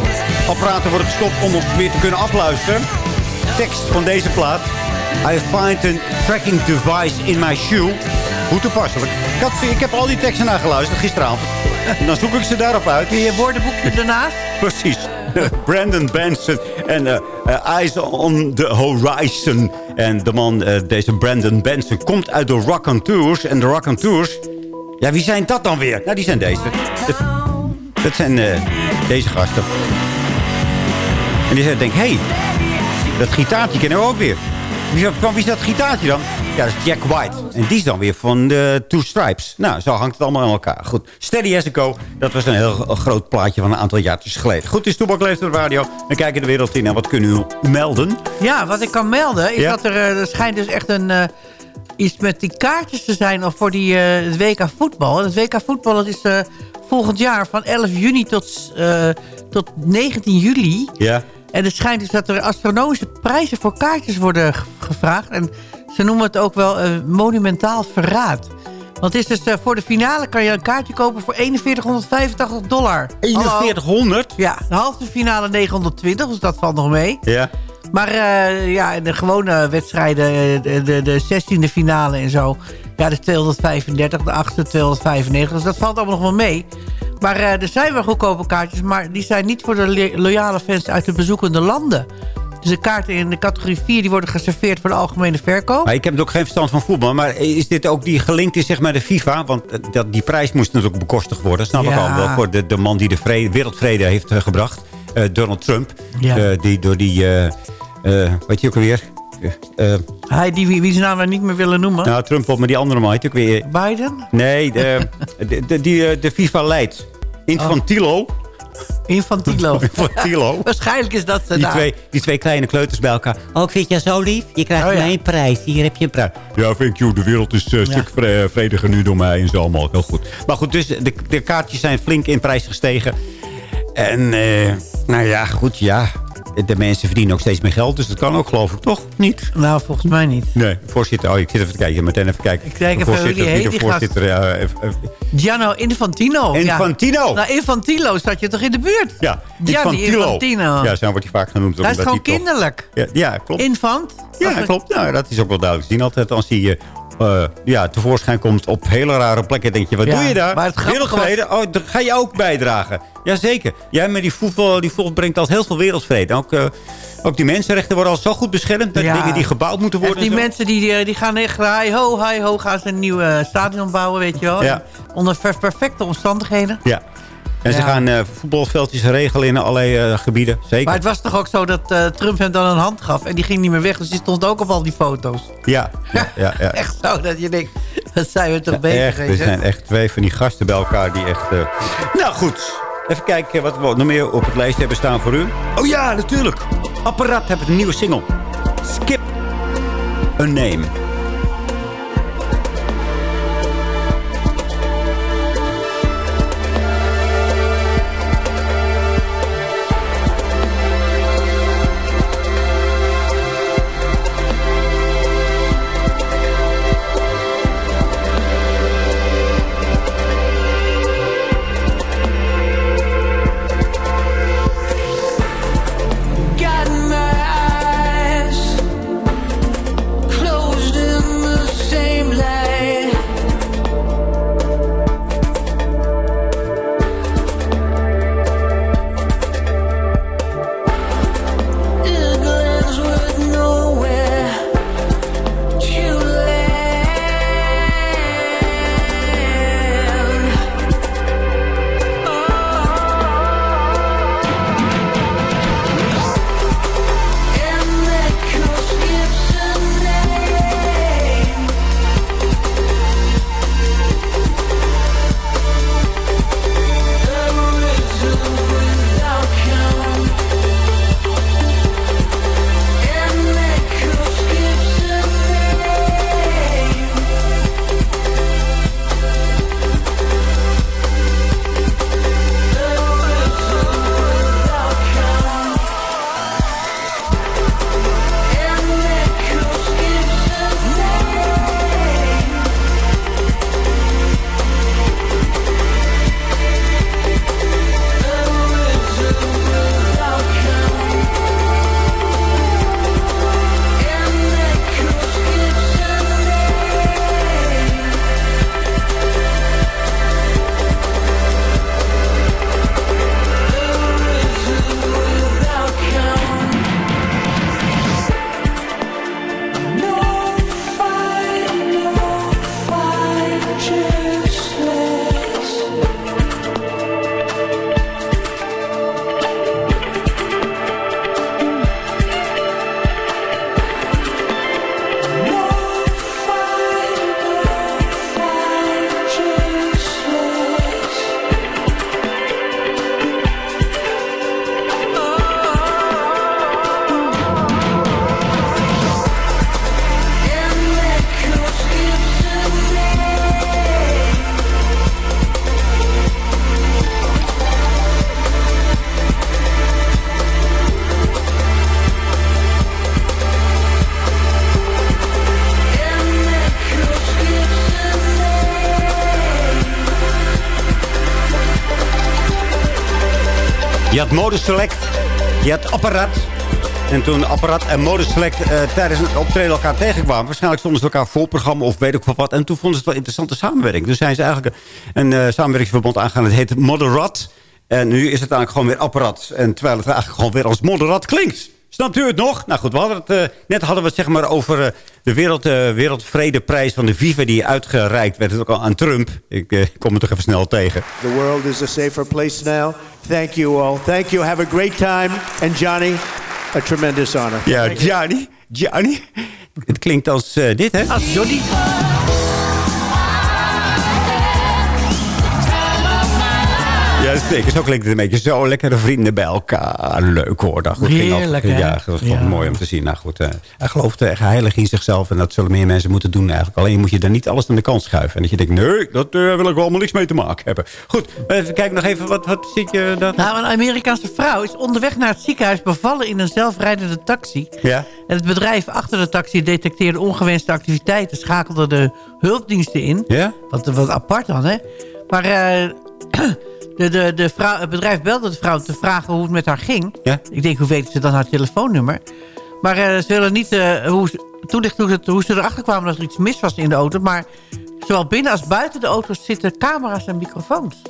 apparaten worden gestopt om ons weer te kunnen afluisteren. Tekst van deze plaat. I find a tracking device in my shoe. Hoe toepasselijk. Ik, had, ik heb al die teksten nageluisterd gisteravond. En <laughs> dan zoek ik ze daarop uit. Je woordenboekje daarnaast? <laughs> Precies. Brandon Benson en eh, eh, Eyes on the Horizon. En de man, deze Brandon Benson, komt uit de Rock on Tours. En de Rock on Tours, ja, wie zijn dat dan weer? Nou, die zijn deze. Dat, dat zijn eh, deze gasten. En die denkt, hé, hey, dat gitaartje kennen we ook weer. Wie, van wie is dat gitaartje dan? Ja, dat is Jack White. En die is dan weer van de Two Stripes. Nou, zo hangt het allemaal aan elkaar. Goed, Steady as. Dat was een heel groot plaatje van een aantal jaartjes geleden. Goed, is Toebak leeft op de radio. We kijken de wereld in. En wat kunnen u melden? Ja, wat ik kan melden is Ja. dat er, eh, er schijnt dus echt een... eh, iets met die kaartjes te zijn of voor die, eh, het WK voetbal. Het WK voetbal dat is eh, volgend jaar van 11 juni tot, eh, tot 19 juli. Ja. En het schijnt dus dat er astronomische prijzen voor kaartjes worden ge- gevraagd. En ze noemen het ook wel monumentaal verraad. Want is dus, voor de finale kan je een kaartje kopen voor 4185 dollar. 4100? Ja, de halve finale 920, dus dat valt nog mee. Ja. Maar eh, ja, in de gewone wedstrijden, eh, de, de, de 16e finale en zo... ja, de 235, de 8e 295, dus dat valt allemaal nog wel mee. Maar eh, er zijn wel goedkope kaartjes... maar die zijn niet voor de le- loyale fans uit de bezoekende landen. Dus de kaarten in de categorie 4 die worden geserveerd voor de algemene verkoop. Maar ik heb ook geen verstand van voetbal. Maar is dit ook die gelinkt is zeg maar, de FIFA? Want dat, die prijs moest natuurlijk bekostigd worden. Snap ik al wel. Voor de, de man die de vrede, wereldvrede heeft gebracht. Donald Trump. Ja. Die door die... eh, weet je ook alweer? Eh, eh, Hij die wie, wie zijn naam we niet meer willen noemen. nou, Trump op, maar die andere man heet ook weer... Biden? Nee, de, <laughs> de, de- die eh, de FIFA leidt. Infantilo. Infantilo. <laughs> Infantilo. <laughs> Waarschijnlijk is dat Die naam. twee, die twee kleine kleuters bij elkaar. Oh, ik vind je zo lief. Je krijgt Oh, ja. mij een prijs. Hier heb je een prijs. Ja, thank you. De wereld is een stuk vre- vrediger nu door mij en zo allemaal. Heel goed. Maar goed, dus de, de kaartjes zijn flink in prijs gestegen. En, eh, nou ja, goed, ja. De mensen verdienen ook steeds meer geld. Dus dat kan ook, geloof ik, toch? Niet? Nou, volgens mij niet. Nee, voorzitter. Oh, ik zit even te kijken. Meteen even kijken. Ik kijk even hoe die heet, die voorzitter. ja, even- even- Gianno Infantino. Ja. Infantino. Nou, Infantilo zat je toch in de buurt? Ja, Infantino. Ja, zo wordt hij vaak genoemd. Dat is gewoon toch- kinderlijk. Ja, ja, klopt. Infant? Ja, klopt. Nou, dat is ook wel duidelijk te zien altijd. Als hij eh, ja, tevoorschijn komt op hele rare plekken, denk je, wat Ja, doe je daar? maar het Wereldvrede? Oh, daar ga je ook bijdragen. Jazeker. Jij met die voetbal, die voetbal brengt altijd heel veel wereldvrede. Ook, eh, ook die mensenrechten worden al zo goed beschermd. Dat Ja. dingen die gebouwd moeten Echt, worden. die mensen die, die, gaan echt hi ho, hi ho, gaan ze een nieuw eh, stadion bouwen, weet je wel. Ja. Onder per- perfecte omstandigheden. Ja. En ze gaan eh, voetbalveldjes regelen in allerlei eh, gebieden. Zeker. Maar het was toch ook zo dat eh, Trump hem dan een hand gaf en die ging niet meer weg. Dus die stond ook op al die foto's. Ja, ja, ja. ja. <laughs> Echt zo, dat je denkt, wat zijn we toch Ja, bezig, echt, er zijn echt twee van die gasten bij elkaar die echt... Nou goed, even kijken wat we nog meer op het lijst hebben staan voor u. Oh ja, natuurlijk. Apparaat heeft een nieuwe single. Skip a Name. Had modeselect, je had apparaat. En toen apparaat en modeselect eh, tijdens het optreden elkaar tegenkwamen... waarschijnlijk stonden ze elkaar voor programma of weet ik wel wat. En toen vonden ze het wel interessante samenwerking. Dus zijn ze eigenlijk een eh, samenwerkingsverbond aangegaan. Het heet Moderat. En nu is het eigenlijk gewoon weer apparaat. En terwijl het eigenlijk gewoon weer als Moderat klinkt. Snapt u het nog? Nou goed, we hadden het, eh, net hadden we het zeg maar over eh, de wereld, eh, Wereldvredeprijs van de Viva... die uitgereikt werd ook al aan Trump. Ik eh, kom er toch even snel tegen. The world is a safer place now. Thank you all. Thank you. Have a great time. And Johnny, a tremendous honor. Ja, Gianni. Gianni. Het klinkt als dit, hè? Als Johnny. Ja, zeker. Zo klinkt het een beetje. Zo lekkere vrienden bij elkaar. Leuk hoor. Dat goed, ging Heerlijk, af- hè? Ja, dat was gewoon Ja. mooi om te zien. Nou goed, eh, hij gelooft echt heilig in zichzelf. En dat zullen meer mensen moeten doen eigenlijk. Alleen moet je daar niet alles aan de kant schuiven. En dat je denkt, nee, dat eh, wil ik wel allemaal niks mee te maken hebben. Goed, even kijken nog even. Wat, wat zie je dat? Nou, een Amerikaanse vrouw is onderweg naar het ziekenhuis bevallen in een zelfrijdende taxi. Ja. En het bedrijf achter de taxi detecteerde ongewenste activiteiten, schakelde de hulpdiensten in. Ja? Wat, wat apart dan, hè? Maar eh, de, de, de vrouw, het bedrijf belde de vrouw om te vragen hoe het met haar ging. Ja? Ik denk, hoe weten ze dan haar telefoonnummer? Maar eh, ze willen niet eh, hoe, toelichten hoe, hoe ze erachter kwamen dat er iets mis was in de auto. Maar zowel binnen als buiten de auto zitten camera's en microfoons.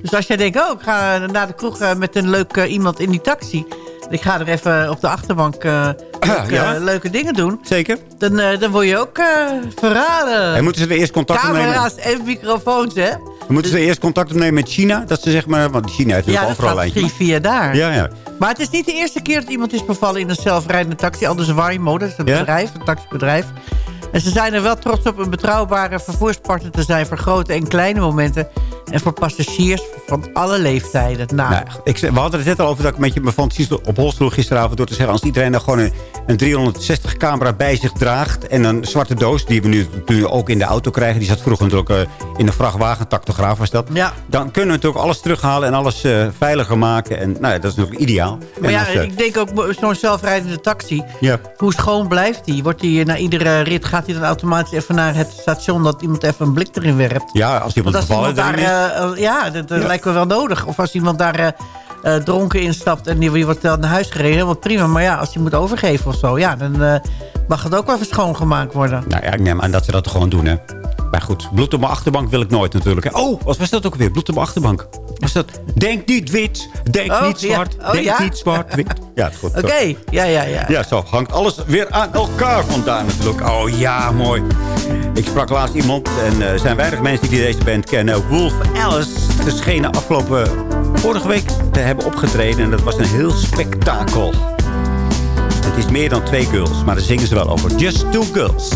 Dus als jij denkt, oh, ik ga naar de kroeg eh, met een leuk iemand in die taxi. Ik ga er even op de achterbank eh, <clears throat> leuke, ja. leuke dingen doen. Zeker. Dan, eh, dan word je ook eh, verraden. En moeten ze eerst contact opnemen? Camera's en microfoons, hè? Moeten ze eerst contact opnemen met China? Dat ze zeg maar, want China heeft Ja, natuurlijk dat overal lijntje. via daar. Ja, ja. Maar het is niet de eerste keer dat iemand is bevallen in een zelfrijdende taxi. Anders Waymo, dat is een Ja? bedrijf, een taxibedrijf. En ze zijn er wel trots op een betrouwbare vervoerspartner te zijn... voor grote en kleine momenten. En voor passagiers van alle leeftijden. Nou, Nou, ik, we hadden het net al over dat ik beetje mijn fantasie op hol sloeg gisteravond... door te zeggen, als iedereen dan gewoon een, een 360 camera bij zich draagt... en een zwarte doos, die we nu, nu ook in de auto krijgen... die zat vroeger natuurlijk eh, in een vrachtwagen, tactograaf was dat... Ja. dan kunnen we natuurlijk alles terughalen en alles eh, veiliger maken. En nou, ja, dat is natuurlijk ideaal. maar En ja, als, eh, ik denk ook zo'n zelfrijdende taxi. ja. Hoe schoon blijft die? Wordt die na iedere rit gaat hij dan automatisch even naar het station... dat iemand even een blik erin werpt? ja, als iemand iemand daar, eh, eh, ja, dat, dat Ja. lijkt me wel nodig. Of als iemand daar eh, dronken instapt en die, wordt dan naar huis gereden, wat prima. Maar ja, als hij moet overgeven of zo, ja, dan mag het ook wel even schoongemaakt worden. Nou ja, ik neem aan dat ze dat gewoon doen, hè. Maar goed, bloed op mijn achterbank wil ik nooit natuurlijk. hè. Oh, wat was dat ook weer? Bloed op mijn achterbank. Was dat? Denk niet wit, denk Oh, niet ja. zwart, Oh, denk ja? niet zwart, wit. <laughs> Ja, goed. Oké, ja, ja, ja. Ja, zo hangt alles weer aan elkaar vandaan natuurlijk. Oh ja, mooi. Ik sprak laatst iemand, en er zijn weinig mensen die deze band kennen. Wolf Alice verschenen afgelopen vorige week te hebben opgetreden. En dat was een heel spektakel. Het is meer dan twee girls, maar daar zingen ze wel over. Just two girls.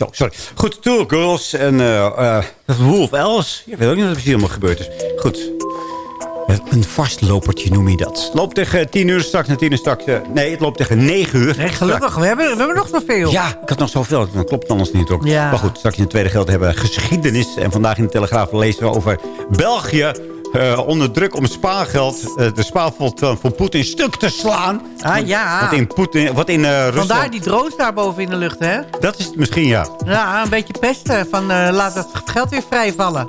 Zo, sorry. Goed, Tour Girls en uh, Wolf Els. Je weet ook niet wat er precies allemaal gebeurd is. Goed. Eh, Een vastlopertje noem je dat. Loopt tegen 10 uur straks naar 10 uur straks. nee, het loopt tegen 9 uur. Nee, gelukkig, we hebben, we hebben nog zoveel. Ja, ik had nog zoveel. Dat klopt anders niet ook. Ja. Maar goed, straks in het tweede geld hebben we geschiedenis. En vandaag in de Telegraaf lezen we over België. Eh, onder druk om spaargeld eh, de spaarveld van, van Poetin stuk te slaan. Ah, ja. Wat in, Poetin, wat in eh, Rusland... Vandaar die drones daar boven in de lucht, hè? Dat is het misschien, ja. Ja, een beetje pesten. Van laat het geld weer vrijvallen.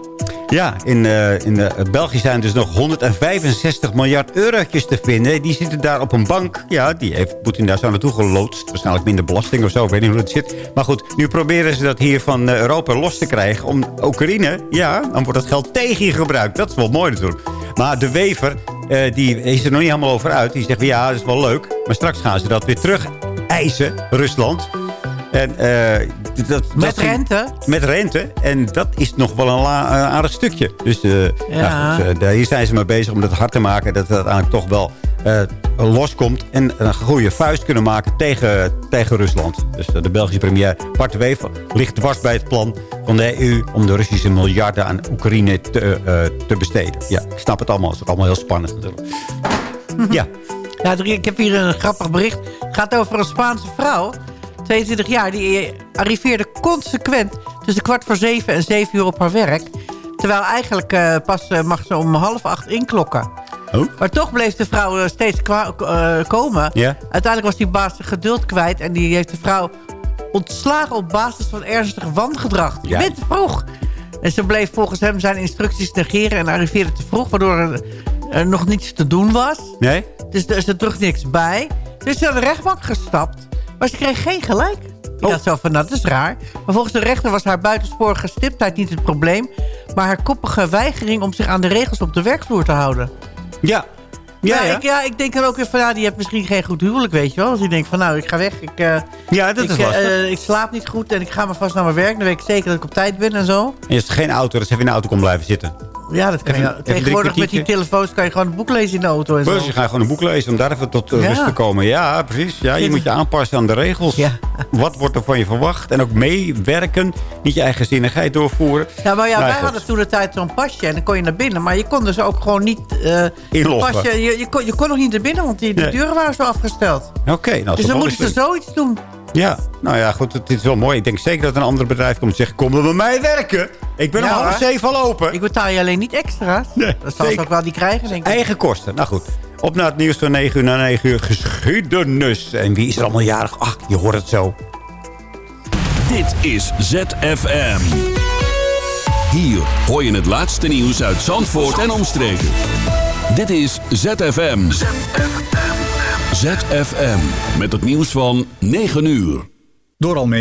Ja, in, eh, in eh, België zijn dus nog 165 miljard eurotjes te vinden. Die zitten daar op een bank. Ja, die heeft Poetin daar zo naartoe geloodst. Waarschijnlijk minder belasting of zo. Ik weet niet hoe dat zit. Maar goed, nu proberen ze dat hier van eh, Europa los te krijgen. Om Oekraïne, ja, dan wordt dat geld tegen je gebruikt. Dat is wel mooi natuurlijk. Maar de Wever, die is er nog niet helemaal over uit. Die zegt, ja, dat is wel leuk. Maar straks gaan ze dat weer terug eisen, Rusland. En, eh, dat, Met dat- rente? Met rente. En dat is nog wel een la- eh, aardig stukje. Dus eh, ja. eh, daar- hier zijn ze mee bezig om dat hard te maken. Dat het uiteindelijk toch wel loskomt. En een goede vuist kunnen maken tegen, tegen Rusland. Dus de Belgische premier Bart Wever ligt dwars bij het plan van de EU... om de Russische miljarden aan Oekraïne te, te besteden. Ja, ik snap het allemaal. Het is allemaal heel spannend natuurlijk. Ja. Ja, ik heb hier een grappig bericht. Het gaat over een Spaanse vrouw, 22 jaar. Die arriveerde consequent tussen kwart voor zeven en zeven uur op haar werk. Terwijl eigenlijk eh, pas eh, mag ze om half acht inklokken. Oh? Maar toch bleef de vrouw eh, steeds komen. Ja. Uiteindelijk was die baas zijn geduld kwijt. En die heeft de vrouw ontslagen op basis van ernstig wangedrag. Je Ja. bent te vroeg. En ze bleef volgens hem zijn instructies negeren en arriveerde te vroeg. Waardoor er nog niets te doen was. Nee? Dus er zit terug niks bij. Dus ze naar de rechtbank gestapt. Maar ze kreeg geen gelijk. Ik dacht zo van, nou, dat is raar. Maar volgens de rechter was haar buitensporige stiptheid niet het probleem. Maar haar koppige weigering om zich aan de regels op de werkvloer te houden. Ja. Ja, ja. Ik, ja, ik denk dan ook weer van, ja, die heeft misschien geen goed huwelijk, weet je wel. Als die denkt van, nou, ik ga weg. Ik, eh, Ja, dat ik, is eh, lastig. ik slaap niet goed en ik ga maar vast naar mijn werk. Dan weet ik zeker dat ik op tijd ben en zo. En is er geen auto, dat ze even in de auto kon blijven zitten. Ja, dat kan Even- je. Tegenwoordig met die telefoons kan je gewoon een boek lezen in de auto en zo. Dus je gaat gewoon een boek lezen om daar even tot eh, Ja. rust te komen. Ja, precies. Ja, je moet je aanpassen aan de regels. Wat wordt er van je verwacht? En ook meewerken. Niet je eigenzinnigheid doorvoeren. Ja, maar ja, Nou, wij goed. hadden toen de tijd zo'n pasje en dan kon je naar binnen. Maar je kon dus ook gewoon niet... Inloggen. pasje, je, je, kon, je kon nog niet naar binnen, want die, de Nee. deuren waren zo afgesteld. Oké, nou, dus dan moeten ze zoiets doen. Ja, nou ja, goed. Het is wel mooi. Ik denk zeker dat een ander bedrijf komt en zegt... Kom er bij mij werken. Ik ben om half zeven al open. Ik betaal je alleen niet extra's. Nee, dat zal ze ook wel niet krijgen, denk ik. Eigen kosten. Nou goed. Op naar het nieuws van 9 uur naar 9 uur. Geschiedenis. En wie is er allemaal jarig? Ach, je hoort het zo. Dit is ZFM. Hier hoor je het laatste nieuws uit Zandvoort en omstreken. Dit is ZFM. ZFM. Met het nieuws van 9 uur. Door Almega